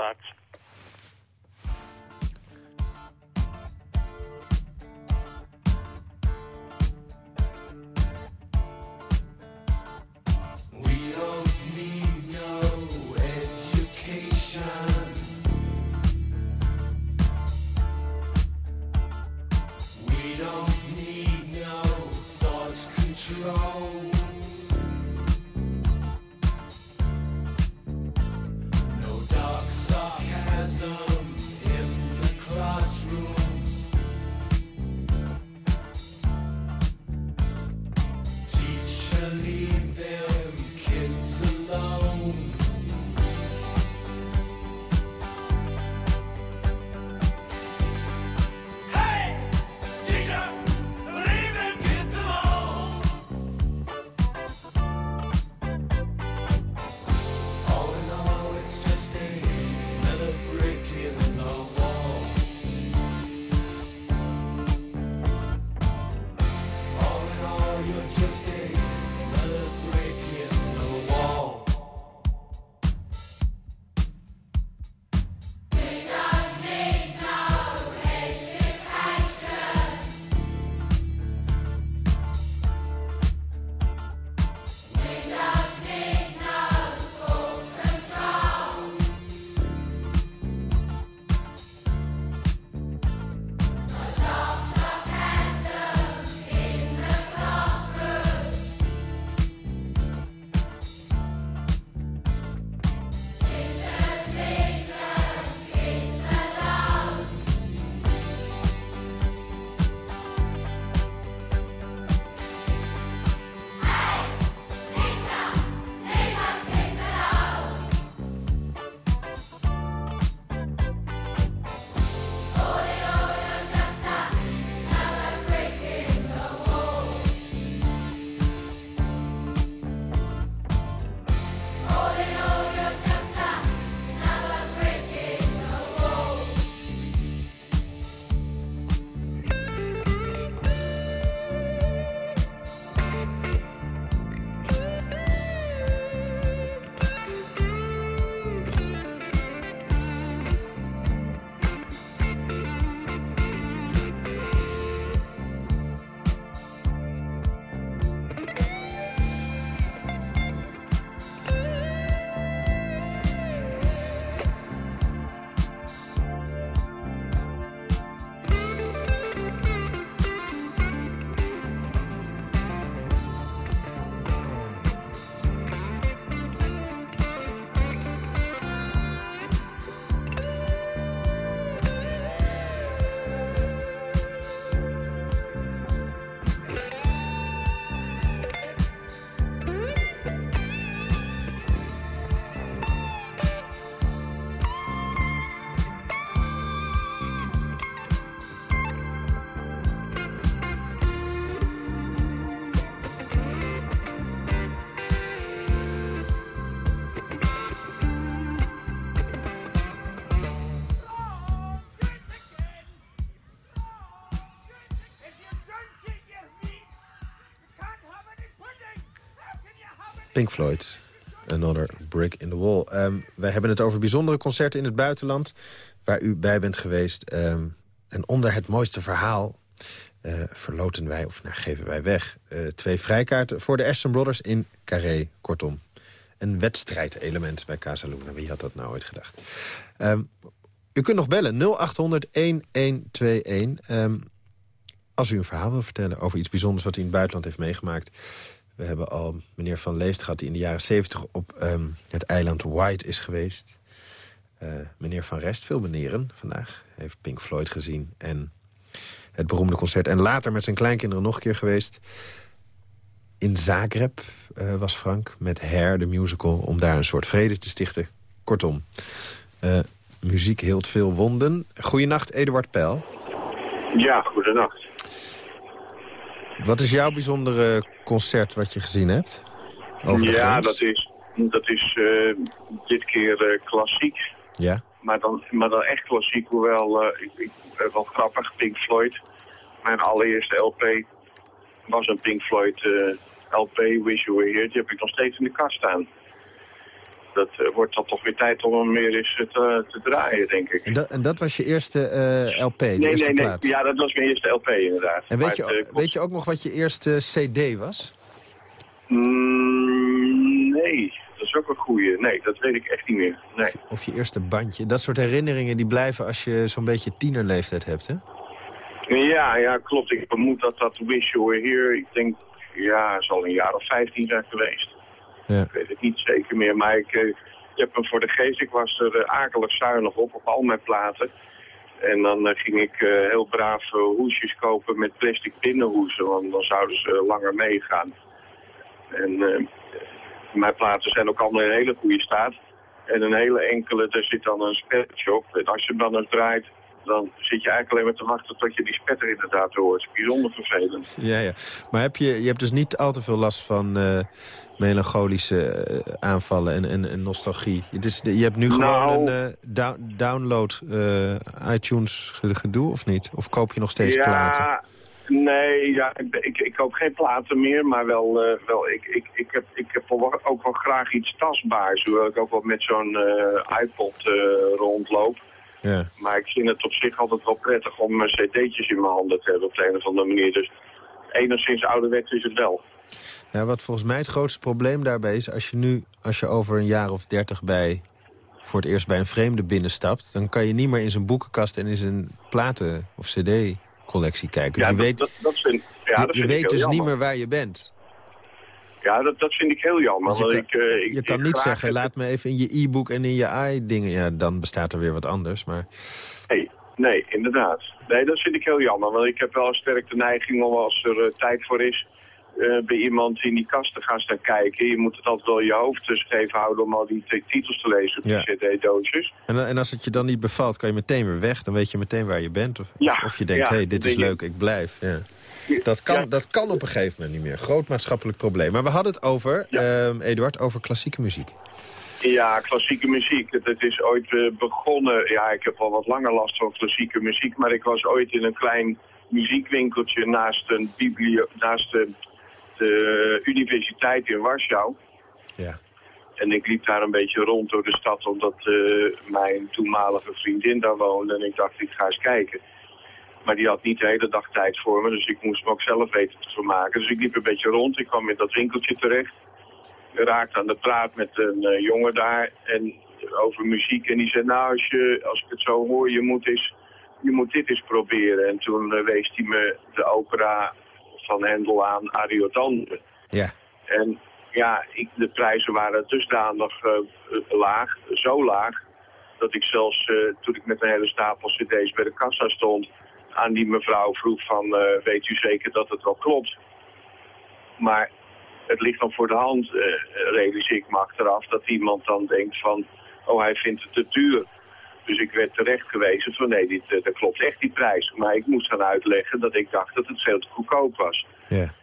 Pink Floyd, Another Brick in the Wall. Um, wij hebben het over bijzondere concerten in het buitenland... waar u bij bent geweest. Ehm, en onder het mooiste verhaal uh, verloten wij, of nou, geven wij weg... Uh, twee vrijkaarten voor de Ashton Brothers in Carré. Kortom, een wedstrijdelement bij Casa Luna. Wie had dat nou ooit gedacht? Um, u kunt nog bellen, 0800-1121. Um, als u een verhaal wil vertellen over iets bijzonders... wat u in het buitenland heeft meegemaakt... We hebben al meneer Van Leest gehad die in de jaren 70 op um, het eiland White is geweest. Uh, meneer Van Rest, veel meneren vandaag, heeft Pink Floyd gezien. En het beroemde concert. En later met zijn kleinkinderen nog een keer geweest. In Zagreb uh, was Frank met Hair, de musical... om daar een soort vrede te stichten. Kortom, uh, muziek heelt veel wonden. Goedenacht, Eduard Peil. Ja, goedenacht. Wat is jouw bijzondere concert wat je gezien hebt? Ja, dat is, dat is uh, dit keer uh, klassiek. Ja. Maar dan, maar dan echt klassiek, hoewel, uh, ik, ik, wel grappig, Pink Floyd. Mijn allereerste LP was een Pink Floyd LP, Wish You Were Here. Die heb ik nog steeds in de kast staan. Dat wordt dan toch weer tijd om hem meer eens te, te draaien, denk ik. En dat, en dat was je eerste LP, de nee, eerste nee, nee. Ja, dat was mijn eerste LP, inderdaad. En weet, Maar je, het, weet je ook nog wat je eerste CD was? Mm, nee, dat is ook een goeie. Nee, dat weet ik echt niet meer. Nee. Of je eerste bandje? Dat soort herinneringen die blijven als je zo'n beetje tienerleeftijd hebt, hè? Ja, ja, klopt. Ik vermoed dat dat Wish You Were Here, ik denk, ja, zal een jaar of 15 zijn geweest. Ja. Ik weet het niet zeker meer, maar ik, uh, ik heb hem voor de geest. Ik was er uh, akelig zuinig op, op al mijn platen. En dan uh, ging ik heel braaf hoesjes kopen met plastic binnenhoesen, want dan zouden ze langer meegaan. En mijn platen zijn ook allemaal in hele goede staat. En een hele enkele, daar zit dan een spettertje op. En als je hem dan eens draait, dan zit je eigenlijk alleen maar te wachten tot je die spetter inderdaad hoort. Bijzonder vervelend. Ja, ja. Maar heb je, je hebt dus niet al te veel last van uh, melancholische uh, aanvallen en, en, en, nostalgie. Het is, je hebt nu gewoon Nou- een uh, down, download iTunes gedoe, of niet? Of koop je nog steeds ja, platen? Nee, ja, ik, ik, koop geen platen meer, maar wel, wel ik, ik, ik heb, ik heb ook wel graag iets tastbaars, hoewel ik ook wel met zo'n iPod rondloop. Ja. Maar ik vind het op zich altijd wel prettig om cd'tjes in mijn handen te hebben op de een of andere manier. Dus enigszins ouderwets is het wel. Ja, wat volgens mij het grootste probleem daarbij is... als je nu, als je over een jaar of dertig bij voor het eerst bij een vreemde binnenstapt... dan kan je niet meer in zijn boekenkast en in zijn platen of cd-collectie kijken. Ja, dus je dat, weet, dat, dat vind, ja, je, weet dus niet meer waar je bent. Ja, dat, dat vind ik heel jammer. Want je kan, ik, uh, ik, je kan ik niet zeggen, laat me even in je e-book en in je i-dingen... Ja, dan bestaat er weer wat anders, maar... Nee, nee, inderdaad. Nee, dat vind ik heel jammer. Want ik heb wel een sterke neiging om als er eh, tijd voor is... eh, bij iemand in die kast te gaan staan kijken. Je moet het altijd wel in je hoofd dus even houden om al die titels te lezen op Ja. cd-doosjes. En, en als het je dan niet bevalt, kan je meteen weer weg. Dan weet je meteen waar je bent. Of, Ja, of je denkt, ja, hé, hey, dit is leuk, ik blijf. Ja. Dat, kan, Ja. dat kan op een gegeven moment niet meer. Groot maatschappelijk probleem. Maar we hadden het over, Ja. ehm, Eduard, over klassieke muziek. Ja, klassieke muziek. Het, is ooit eh, begonnen. Ja, ik heb al wat langer last van klassieke muziek. Maar ik was ooit in een klein muziekwinkeltje naast een biblio naast de, de universiteit in Warschau. Ja. En ik liep daar een beetje rond door de stad omdat eh, mijn toenmalige vriendin daar woonde. En ik dacht, ik ga eens kijken. Maar die had niet de hele dag tijd voor me, dus ik moest me ook zelf weten te vermaken. Dus ik liep een beetje rond, ik kwam in dat winkeltje terecht. Raakte aan de praat met een eh, jongen daar en over muziek. En die zei, nou, als, je, als ik het zo hoor, je moet, eens, je moet dit eens proberen. En toen eh, wees hij me de opera van Hendel aan, Ariodante. Ja. En ja, ik, de prijzen waren dusdanig uh, laag, zo laag, dat ik zelfs uh, toen ik met een hele stapel cd's bij de kassa stond, aan die mevrouw vroeg van, uh, weet u zeker dat het wel klopt? Maar het ligt dan voor de hand, uh, realiseer ik me achteraf, dat iemand dan denkt van, oh hij vindt het te duur. Dus ik werd terecht gewezen van nee, dit, uh, dat klopt echt die prijs. Maar ik moest gaan uitleggen dat ik dacht dat het veel te goedkoop was. Ja.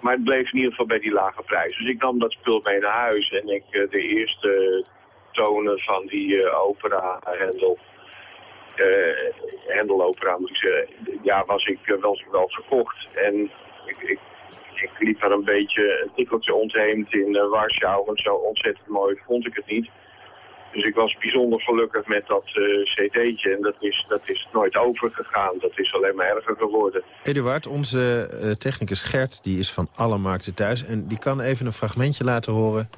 Maar het bleef in ieder geval bij die lage prijs. Dus ik nam dat spul mee naar huis en ik de eerste tonen van die uh, opera Hendel, uh, ja was ik wel, wel gekocht. En ik, ik, ik Ik liep daar een beetje een tikkeltje ontheemd in uh, Warschau, want zo ontzettend mooi vond ik het niet. Dus ik was bijzonder gelukkig met dat uh, cd'tje en dat is, dat is nooit overgegaan. Dat is alleen maar erger geworden. Eduard, onze uh, technicus Gert, die is van alle markten thuis... en die kan even een fragmentje laten horen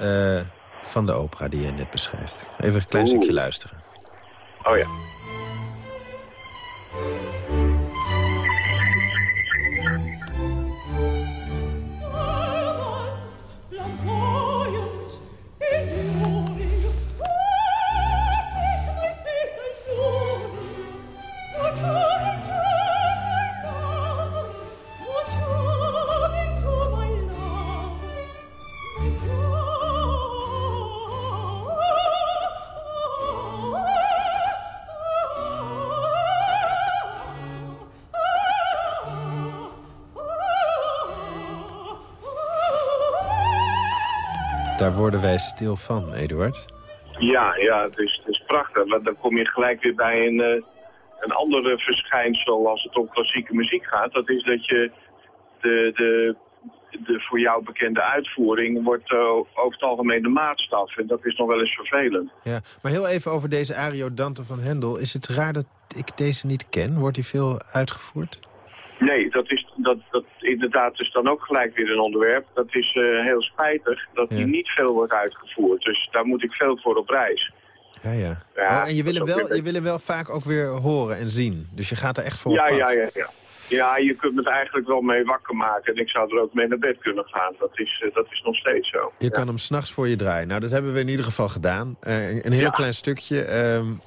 uh, van de opera die je net beschrijft. Even een klein Oeh. stukje luisteren. Oh ja. Stil van, Eduard. Ja, ja, het is, het is prachtig. Want dan kom je gelijk weer bij een, uh, een andere verschijnsel als het om klassieke muziek gaat. Dat is dat je de, de, de voor jou bekende uitvoering wordt uh, over het algemeen de maatstaf. En dat is nog wel eens vervelend. Ja, maar heel even over deze Ario Dante van Hendel. Is het raar dat ik deze niet ken? Wordt die veel uitgevoerd? Nee, dat is dat, dat inderdaad is dan ook gelijk weer een onderwerp. Dat is uh, heel spijtig dat ja. die niet veel wordt uitgevoerd. Dus daar moet ik veel voor op reis. Ja, ja. ja oh, en je wil, hem wel, je wil hem wel vaak ook weer horen en zien. Dus je gaat er echt voor ja, op pad. Ja, ja, ja. Ja, je kunt er eigenlijk wel mee wakker maken. En ik zou er ook mee naar bed kunnen gaan. Dat is, uh, dat is nog steeds zo. Je ja. kan hem s'nachts voor je draaien. Nou, dat hebben we in ieder geval gedaan. Uh, een heel klein stukje. Um,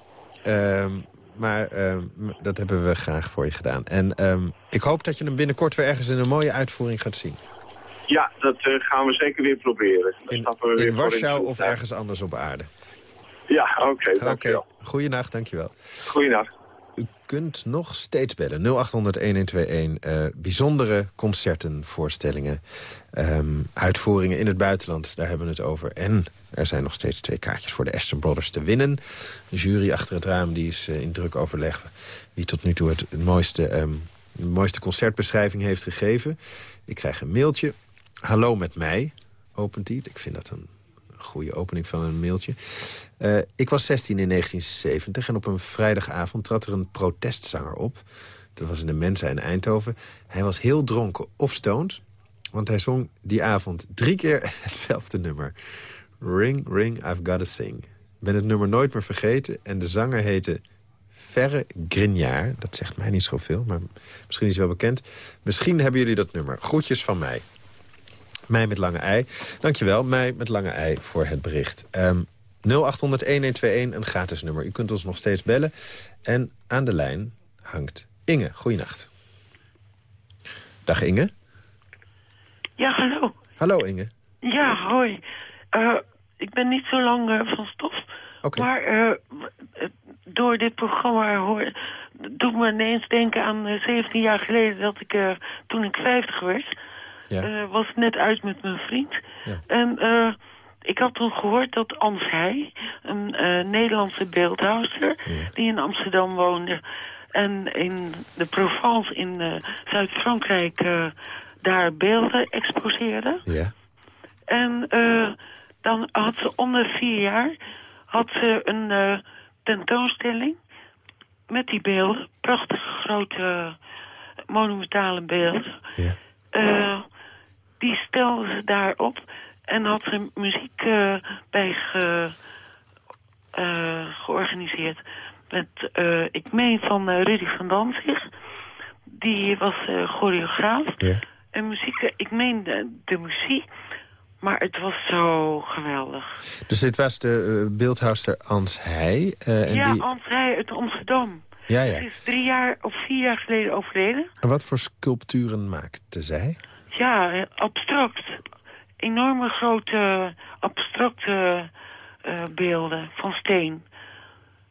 um, maar um, dat hebben we graag voor je gedaan. En um, ik hoop dat je hem binnenkort weer ergens in een mooie uitvoering gaat zien. Ja, dat uh, gaan we zeker weer proberen. In, we weer in Warschau of ergens anders op aarde? Ja, oké. Okay, Oké, okay. goeienacht, dankjewel. Goeienacht. U kunt nog steeds bellen. 0800-1121. Uh, bijzondere concerten, voorstellingen, um, uitvoeringen in het buitenland. Daar hebben we het over. En er zijn nog steeds twee kaartjes voor de Ashton Brothers te winnen. De jury achter het raam die is uh, in druk overleg... wie tot nu toe het, mooiste, de mooiste concertbeschrijving heeft gegeven. Ik krijg een mailtje. Hallo met mij, opent die. Ik vind dat een goede opening van een mailtje. Uh, ik was 16 in 1970 en op een vrijdagavond trad er een protestzanger op. Dat was in de Mensa in Eindhoven. Hij was heel dronken of stoned, want hij zong die avond drie keer hetzelfde nummer. Ring, ring, I've gotta sing. Ben het nummer nooit meer vergeten en de zanger heette Verre Grignard. Dat zegt mij niet zoveel, maar misschien is hij wel bekend. Misschien hebben jullie dat nummer. Groetjes van mij. Mij met lange ei. Dankjewel, mij met lange ei voor het bericht. Um, 0800-1121, een gratis nummer. U kunt ons nog steeds bellen. En aan de lijn hangt Inge. Goeienacht. Dag Inge. Ja, hallo. Hallo Inge. Ja, hoi. Uh, ik ben niet zo lang uh, van stof. Okay. Maar uh, door dit programma hoor, doet me ineens denken aan 17 jaar geleden... dat ik toen ik 50 werd... Ja. was net uit met mijn vriend. Ja. En ik had toen gehoord dat Ans Heij, een uh, Nederlandse beeldhouwer... Ja. die in Amsterdam woonde en in de Provence in Zuid-Frankrijk... Daar beelden exposeerde. Ja. En dan had ze onder vier jaar had ze een tentoonstelling met die beelden. Prachtige grote monumentale beelden. Ja. Die stelde ze daarop... En had ze muziek uh, bij ge, uh, georganiseerd. Met, uh, ik meen van Rudy van Danzig. Die was choreograaf. En muziek, ik meen de, de muziek. Maar het was zo geweldig. Dus dit was de beeldhouster Ans Heij? en ja, die... Ans Heij uit Amsterdam. Ja, ja. Ze is drie jaar of vier jaar geleden overleden. En wat voor sculpturen maakte zij? Ja, abstract enorme grote abstracte uh, beelden van steen.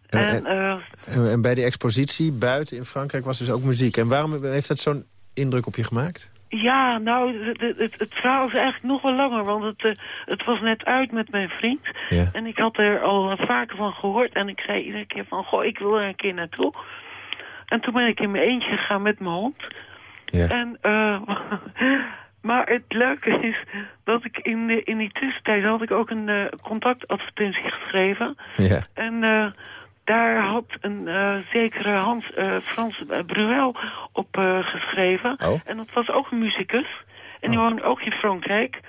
En, en, uh, en, bij die expositie buiten in Frankrijk was dus ook muziek. En waarom heeft dat zo'n indruk op je gemaakt? Ja, nou, het, het, het verhaal is eigenlijk nog wel langer. Want het, uh, het was net uit met mijn vriend. Ja. En ik had er al vaker van gehoord. En ik zei iedere keer van, goh, ik wil er een keer naartoe. En toen ben ik in mijn eentje gegaan met mijn hond. Ja. En uh, Maar het leuke is dat ik in, de, in die tussentijd had ik ook een eh, contactadvertentie geschreven. Ja. En eh, daar had een eh, zekere Hans Frans Bruel op geschreven. Oh. En dat was ook een muzikus. En die woonde ook in Frankrijk.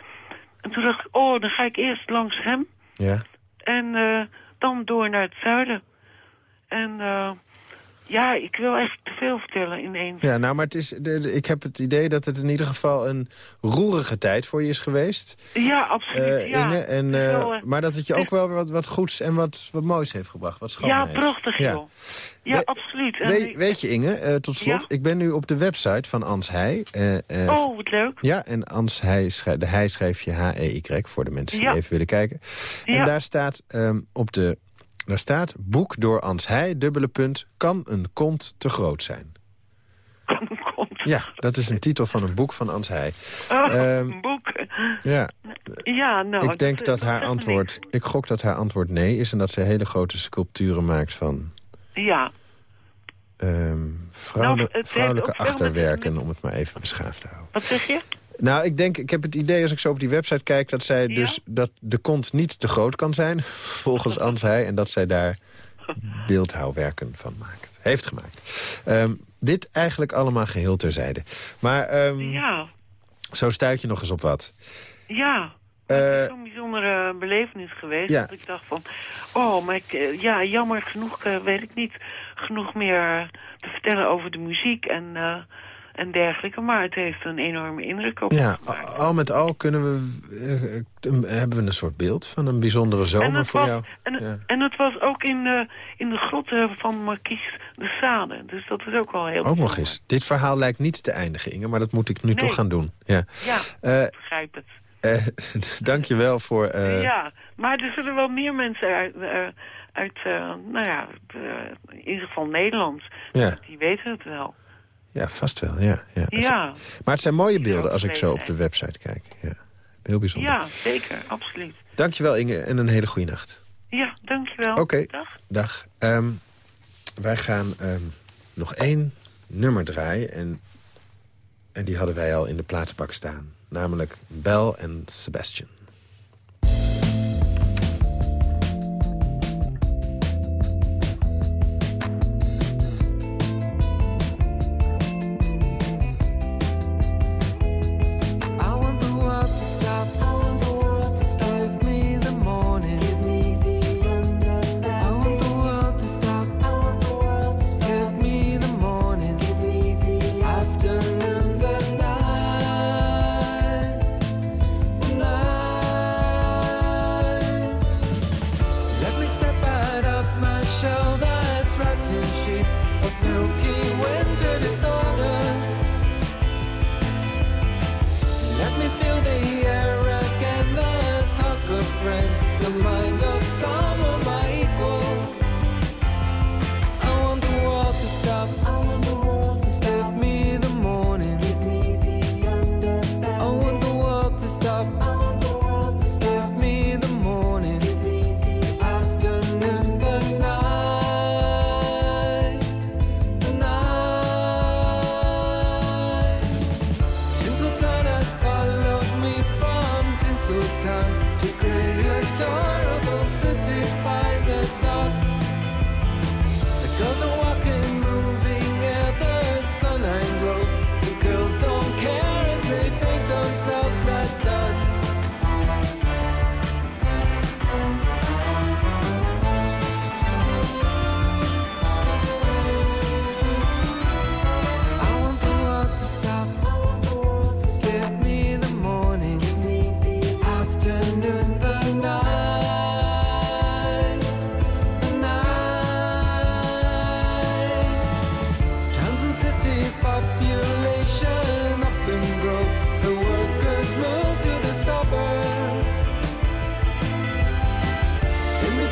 En toen dacht ik, oh, dan ga ik eerst langs hem. Ja. En eh, dan door naar het zuiden. En eh, ja, ik wil echt te veel vertellen in één. Ja, nou, maar het is, de, de- ik heb het idee dat het in ieder geval een roerige tijd voor je is geweest. Ja, absoluut. eh, ja. Inge. En, eh, wel, eh, maar dat het je ook wel wat, wat goeds en wat, wat moois heeft gebracht. Wat ja, schoonheid. prachtig, Ja. joh. Ja, We- absoluut. En Weet, je Inge, tot slot, Ja? ik ben nu op de website van Ans Heij. oh, wat leuk. Ja, en Ans Heij, de Heij schrijf je H-E-Y voor de mensen die Ja. even willen kijken. En Ja. daar staat ehm, op de, daar staat boek door Ans Heij, dubbele punt, kan een kont te groot zijn. Komt. Ja, dat is een titel van een boek van Ans Heij. Oh, Ehm, een boek. Ja, Ja, nou. ik denk dat haar zegt me antwoord, ik gok dat haar antwoord nee is... en dat ze hele grote sculpturen maakt van. Ja, ehm, Nou, heeft vrouwelijke met- achterwerken... om het maar even beschaafd te houden. wat zeg je? Nou, ik denk, ik heb het idee als ik zo op die website kijk... dat zij Ja? dus dat de kont niet te groot kan zijn, volgens Ans Heij... en dat zij daar beeldhouwwerken van maakt. Heeft gemaakt. Ehm, dit eigenlijk allemaal geheel terzijde. Maar ehm, Ja, zo stuit je nog eens op wat. ja. Eh, Het is zo'n bijzondere belevenis geweest. ja. Dat ik dacht van, oh, maar ik, eh, ja, jammer genoeg eh, weet ik niet genoeg meer te vertellen over de muziek en, en dergelijke. Maar het heeft een enorme indruk op Ja, gemaakt. al met al kunnen we, eh, eh, hebben we een soort beeld van een bijzondere zomer voor was, jou. En, Ja. en het was ook in, de in de grotten van Marquise de Sade. Dus dat is ook wel heel Ook nog eens. Dit verhaal lijkt niet te eindigen, Inge, maar dat moet ik nu Nee. toch gaan doen. Ja. Ja, Eh, ik begrijp het. Dank je wel voor... ja, maar er zullen wel meer mensen uit, uit nou ja, in ieder geval Nederland. Ja. Die weten het wel. Ja, vast wel. Ja, ja. Ja, Maar het zijn mooie beelden als ik zo op de website kijk. Ja. Heel bijzonder. ja, zeker, absoluut. Dank je wel, Inge, en een hele goede nacht. Ja, dankjewel. Oké. Dag. Dag. Ehm, wij gaan ehm, nog één nummer draaien. En, en die hadden wij al in de platenbak staan. Namelijk Bell en Sebastian.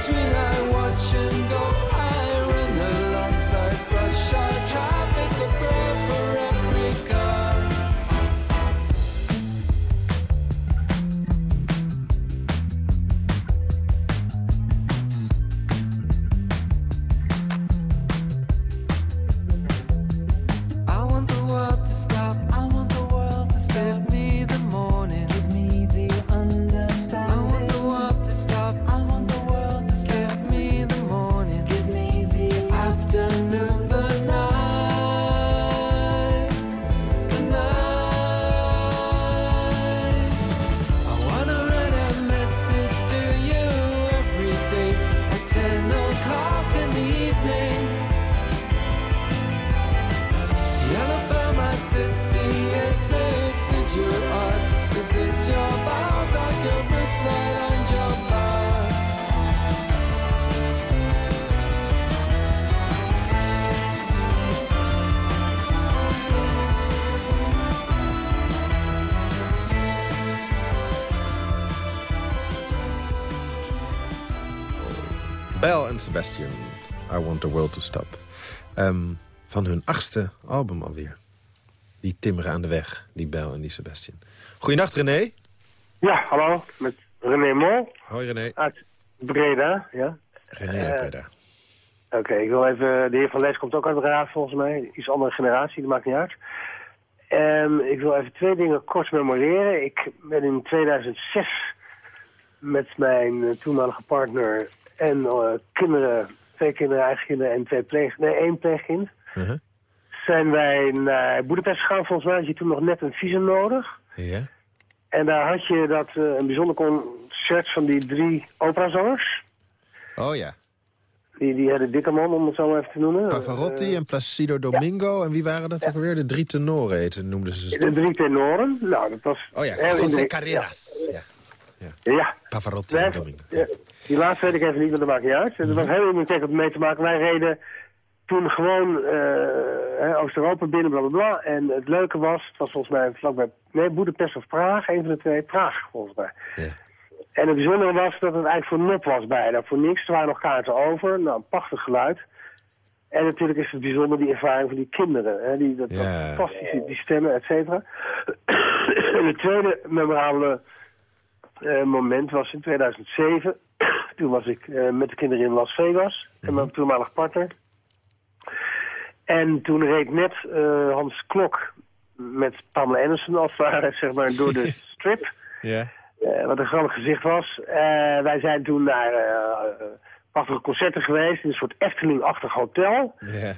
In between, I Sebastian. I Want the World to Stop. Ehm, van hun achtste album alweer. Die timmeren aan de weg, die Belle en die Sebastian. Goedenacht René. Ja, hallo, met René Mol Hoi René. uit Breda, ja. René Eh, uit Breda. Oké, ik wil even... De heer Van Lees komt ook uit Breda, volgens mij. Iets andere generatie, dat maakt niet uit. Ehm, ik wil even twee dingen kort memoreren. Ik ben in 2006 met mijn eh, toenmalige partner en eh, kinderen... Twee kinderen, eigen kinderen en twee pleeg... Nee, één pleegkind. Uh-huh. Zijn wij naar Boedapest gegaan. Volgens mij had je toen nog net een visum nodig. Ja. En daar had je dat, eh, een bijzonder concert van die drie operazangers. Oh ja. Die, die hele dikke man, om het zo maar even te noemen. Pavarotti en Placido Domingo. En wie waren dat ook alweer? De drie tenoren heten, noemden ze ze. Eh, de drie tenoren. Nou, dat was... Oh ja, José Carreras. Ja. Ja. ja. Pavarotti en Domingo. Die laatste weet ik even niet, maar dat maakt niet uit. Het was heel indrukwekkend om mee te maken. Wij reden toen gewoon hè, Oost-Europa binnen, bla bla bla. En het leuke was, het was volgens mij vlakbij... Nee, Boedapest of Praag, een van de twee. Praag, volgens mij. Ja. En het bijzondere was dat het eigenlijk voor nop was bijna. Voor niks, er waren nog kaarten over. Nou, een prachtig geluid. En natuurlijk is het bijzonder die ervaring van die kinderen. Hè, die, dat, Ja. fantastisch, die, die stemmen, et cetera. en het tweede memorabele eh, moment was in 2007. Toen was ik eh, met de kinderen in Las Vegas. En mijn toenmalig partner. En toen reed net eh, Hans Klok met Pamela Anderson ware, zeg maar, door de strip. Ja. Eh, wat een grappig gezicht was. Wij zijn toen naar prachtige concerten geweest in een soort Efteling-achtig hotel. Ja.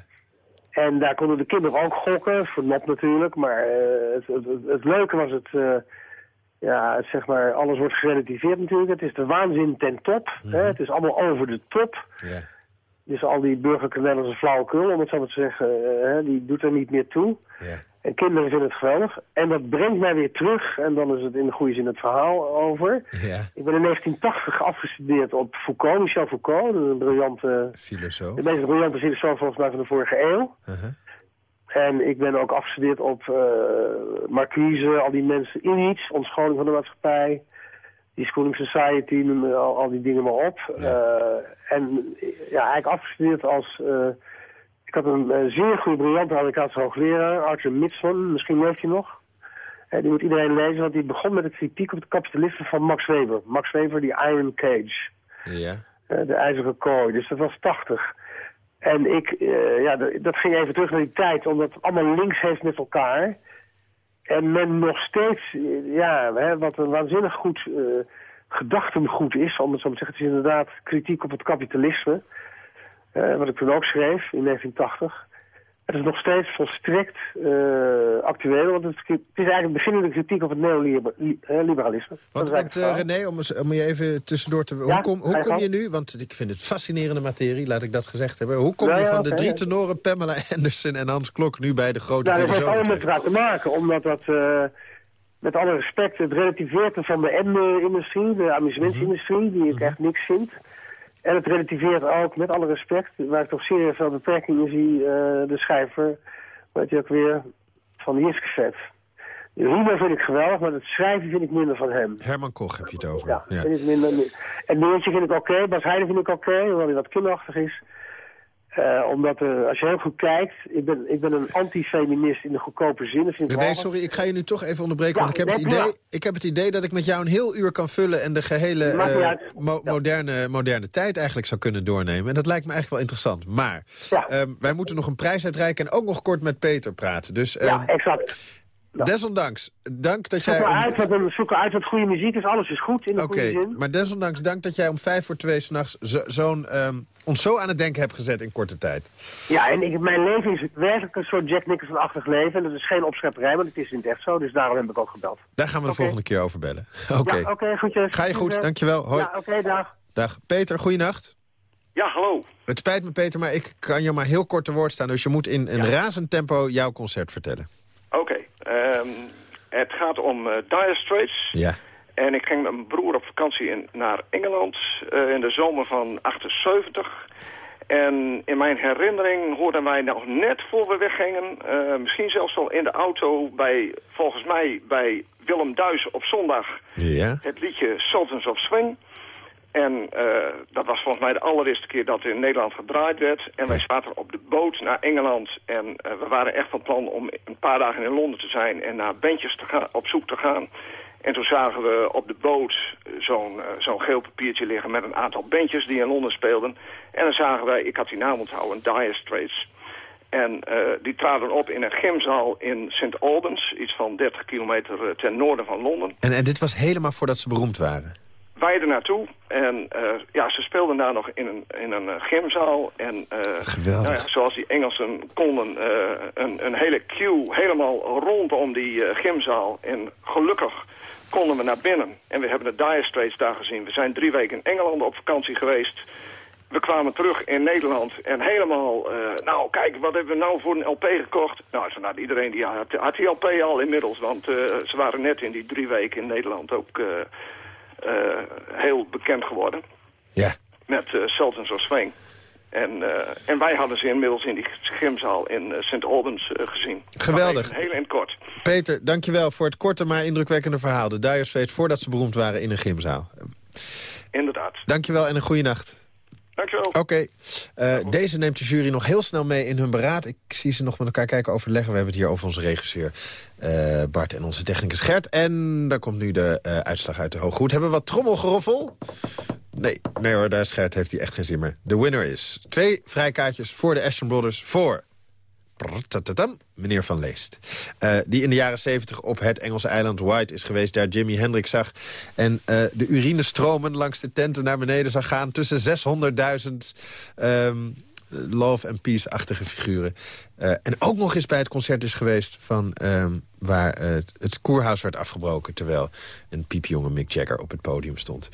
En daar konden de kinderen ook gokken, voor nop natuurlijk. Maar het, het, het, het leuke was het, ja, zeg maar, alles wordt gerelativeerd natuurlijk. Het is de waanzin ten top. hè? Het is allemaal over de top. Dus al die burgerknellers een flauwekul, om het zo maar te zeggen, eh, hè, die doet er niet meer toe. En kinderen vinden het geweldig. En dat brengt mij weer terug, en dan is het in de goede zin het verhaal over. Ik ben in 1980 afgestudeerd op Foucault, Michel Foucault, een briljante, Filosoof. de meest briljante filosoof volgens mij van de vorige eeuw. Uh-huh. En ik ben ook afgestudeerd op eh Marquise, al die mensen, Illich, ontscholing van de maatschappij, die Schooling Society, noem al, al die dingen maar op. Eh, en ja, eigenlijk afgestudeerd als... eh, ik had een zeer goede, briljante Amerikaanse hoogleraar, Arthur Mitson, misschien weet je nog. Eh, die moet iedereen lezen, want die begon met de kritiek op de kapitalisten van Max Weber. Max Weber, die Iron Cage. Ja. De ijzeren kooi. Dus dat was 80. En ik, eh, ja, dat ging even terug naar die tijd, omdat het allemaal links heeft met elkaar. En men nog steeds, eh, ja, hè, wat een waanzinnig goed eh, gedachtengoed is, om het zo te zeggen. Het is inderdaad kritiek op het kapitalisme. wat ik toen ook schreef in 1980. Het is nog steeds volstrekt eh, actueel, want het, is- het is eigenlijk beginnende kritiek op het neoliberalisme. Want, want René, om, eens- om je even tussendoor te... Hoe kom, hoe je kom gang. je nu, want ik vind het fascinerende materie, laat ik dat gezegd hebben. Hoe kom Nou je ja, van de drie tenoren Pamela Anderson en Hans Klok nu bij de grote Nou, dat heeft allemaal met elkaar te maken, omdat dat, eh, met alle respect, het relativeert van de M-industrie, de amusementsindustrie, die ik echt niks vind. En het relativeert ook, met alle respect, waar ik toch serieus veel beperkingen in zie, eh, de schrijver, weet je ook weer, van de Jiskefet. De humor vind ik geweldig, maar het schrijven vind ik minder van hem. Herman Koch heb je het over. Ja, Ja. vind ik minder. En Neertje vind ik oké, Bas Heijden vind ik oké, hoewel hij wat kinderachtig is. Eh, omdat als je heel goed kijkt, ik ben, ik ben een antifeminist in de goedkope zin. Vind René, sorry, ik ga je nu toch even onderbreken, Ja, want ik heb, het idee, ik heb het idee dat ik met jou een heel uur kan vullen... en de gehele eh, mo- moderne, moderne tijd eigenlijk zou kunnen doornemen. En dat lijkt me eigenlijk wel interessant. Maar ehm, wij moeten nog een prijs uitreiken en ook nog kort met Peter praten. Dus Ja, ehm, desondanks, dank dat Zoek jij... maar om- uit wat, uit goede muziek is. Alles is goed in de Oké, goede zin. maar desondanks dank dat jij om vijf voor twee s'nachts zo, zo'n, ehm, ons zo aan het denken hebt gezet in korte tijd. Ja, en ik, mijn leven is werkelijk een soort Jack Nicholson-achtig leven. En dat is geen opschepperij, want het is niet echt zo. Dus daarom heb ik ook gebeld. Daar gaan we de volgende keer over bellen. Oké, Ja, oké, goedjes. ga je goed, dankjewel. Hoi. Ja, oké, dag. Dag. Peter, goeienacht. Ja, hallo. Het spijt me Peter, maar ik kan je maar heel kort te woord staan. Dus je moet in een razend tempo jouw concert vertellen. Ehm, het gaat om eh, Dire Straits. Ja. En ik ging met mijn broer op vakantie in, naar Engeland eh, in de zomer van 78. En in mijn herinnering hoorden wij nog net voor we weggingen... eh, misschien zelfs al in de auto bij, volgens mij, bij Willem Duis op zondag... Ja. het liedje Sultans of Swing. En eh, dat was volgens mij de allereerste keer dat er in Nederland gedraaid werd. En wij zaten op de boot naar Engeland. En eh, we waren echt van plan om een paar dagen in Londen te zijn... en naar bandjes te gaan, op zoek te gaan. En toen zagen we op de boot zo'n eh, zo'n geel papiertje liggen... met een aantal bandjes die in Londen speelden. En dan zagen wij, ik had die naam onthouden, Dire Straits... En die traden op in een gymzaal in St. Albans, iets van 30 kilometer ten noorden van Londen. En, en dit was helemaal voordat ze beroemd waren? Wij er naartoe en eh, ja, ze speelden daar nog in een, in een eh, gymzaal. En Geweldig. nou ja, zoals die Engelsen konden, eh, een, een hele queue helemaal rondom die eh, gymzaal. En gelukkig konden we naar binnen. En we hebben de Dire Straits daar gezien. We zijn drie weken in Engeland op vakantie geweest. We kwamen terug in Nederland en helemaal... eh, nou, kijk, wat hebben we nou voor een LP gekocht? Nou, zo, nou iedereen die had, had die LP al inmiddels. Want eh, ze waren net in die drie weken in Nederland ook eh, eh, heel bekend geworden. Ja. Met eh, Sultans of Swing. En, eh, en wij hadden ze inmiddels in die gymzaal in eh, St. Albans eh, gezien. Geweldig. Heel in kort. Peter, dankjewel voor het korte maar indrukwekkende verhaal. De Dire Straits voordat ze beroemd waren in een gymzaal. Inderdaad. Dankjewel en een goede nacht. Oké, Eh, deze neemt de jury nog heel snel mee in hun beraad. Ik zie ze nog met elkaar kijken overleggen. We hebben het hier over onze regisseur eh, Bart en onze technicus Gert. En daar komt nu de eh, uitslag uit de hooggoed. Hebben we wat trommelgeroffel? Nee, nee hoor, daar is Gert, heeft hij echt geen zin meer. De winner is twee vrijkaartjes voor de Ashton Brothers voor... Meneer Van Leest. Eh, die in de jaren 70 op het Engelse eiland White is geweest... daar Jimi Hendrix zag. En eh, de urinestromen langs de tenten naar beneden zag gaan... tussen 600.000 ehm, love and peace-achtige figuren. Eh, en ook nog eens bij het concert is geweest... van ehm, waar het, het koerhuis werd afgebroken... terwijl een piepjonge Mick Jagger op het podium stond.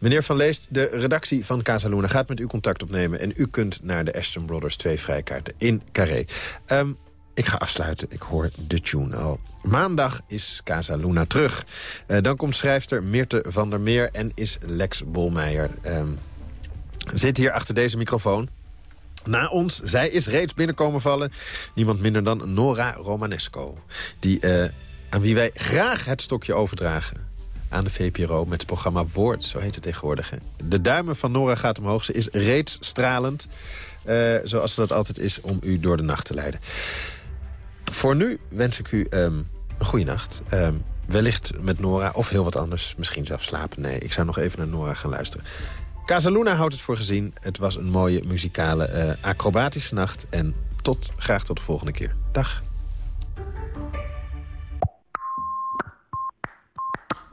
Meneer Van Leest, de redactie van Casaluna gaat met u contact opnemen... en u kunt naar de Ashton Brothers twee vrijkaarten in Carré. Ehm, ik ga afsluiten, ik hoor de tune al. Maandag is Casaluna terug. Eh, dan komt schrijfster Meerte van der Meer en is Lex Bolmeijer. ehm, zit hier achter deze microfoon. Na ons, zij is reeds binnenkomen vallen. Niemand minder dan Nora Romanesco. Die, eh, aan wie wij graag het stokje overdragen aan de VPRO met het programma Woord. Zo heet het tegenwoordig. Hè? De duimen van Nora gaat omhoog. Ze is reeds stralend. eh, zoals ze dat altijd is om u door de nacht te leiden. Voor nu wens ik u ehm, een goede nacht. Ehm, wellicht met Nora of heel wat anders. Misschien zelfs slapen. Nee, ik zou nog even naar Nora gaan luisteren. Casaluna houdt het voor gezien. Het was een mooie muzikale eh, acrobatische nacht. En tot, graag tot de volgende keer. Dag.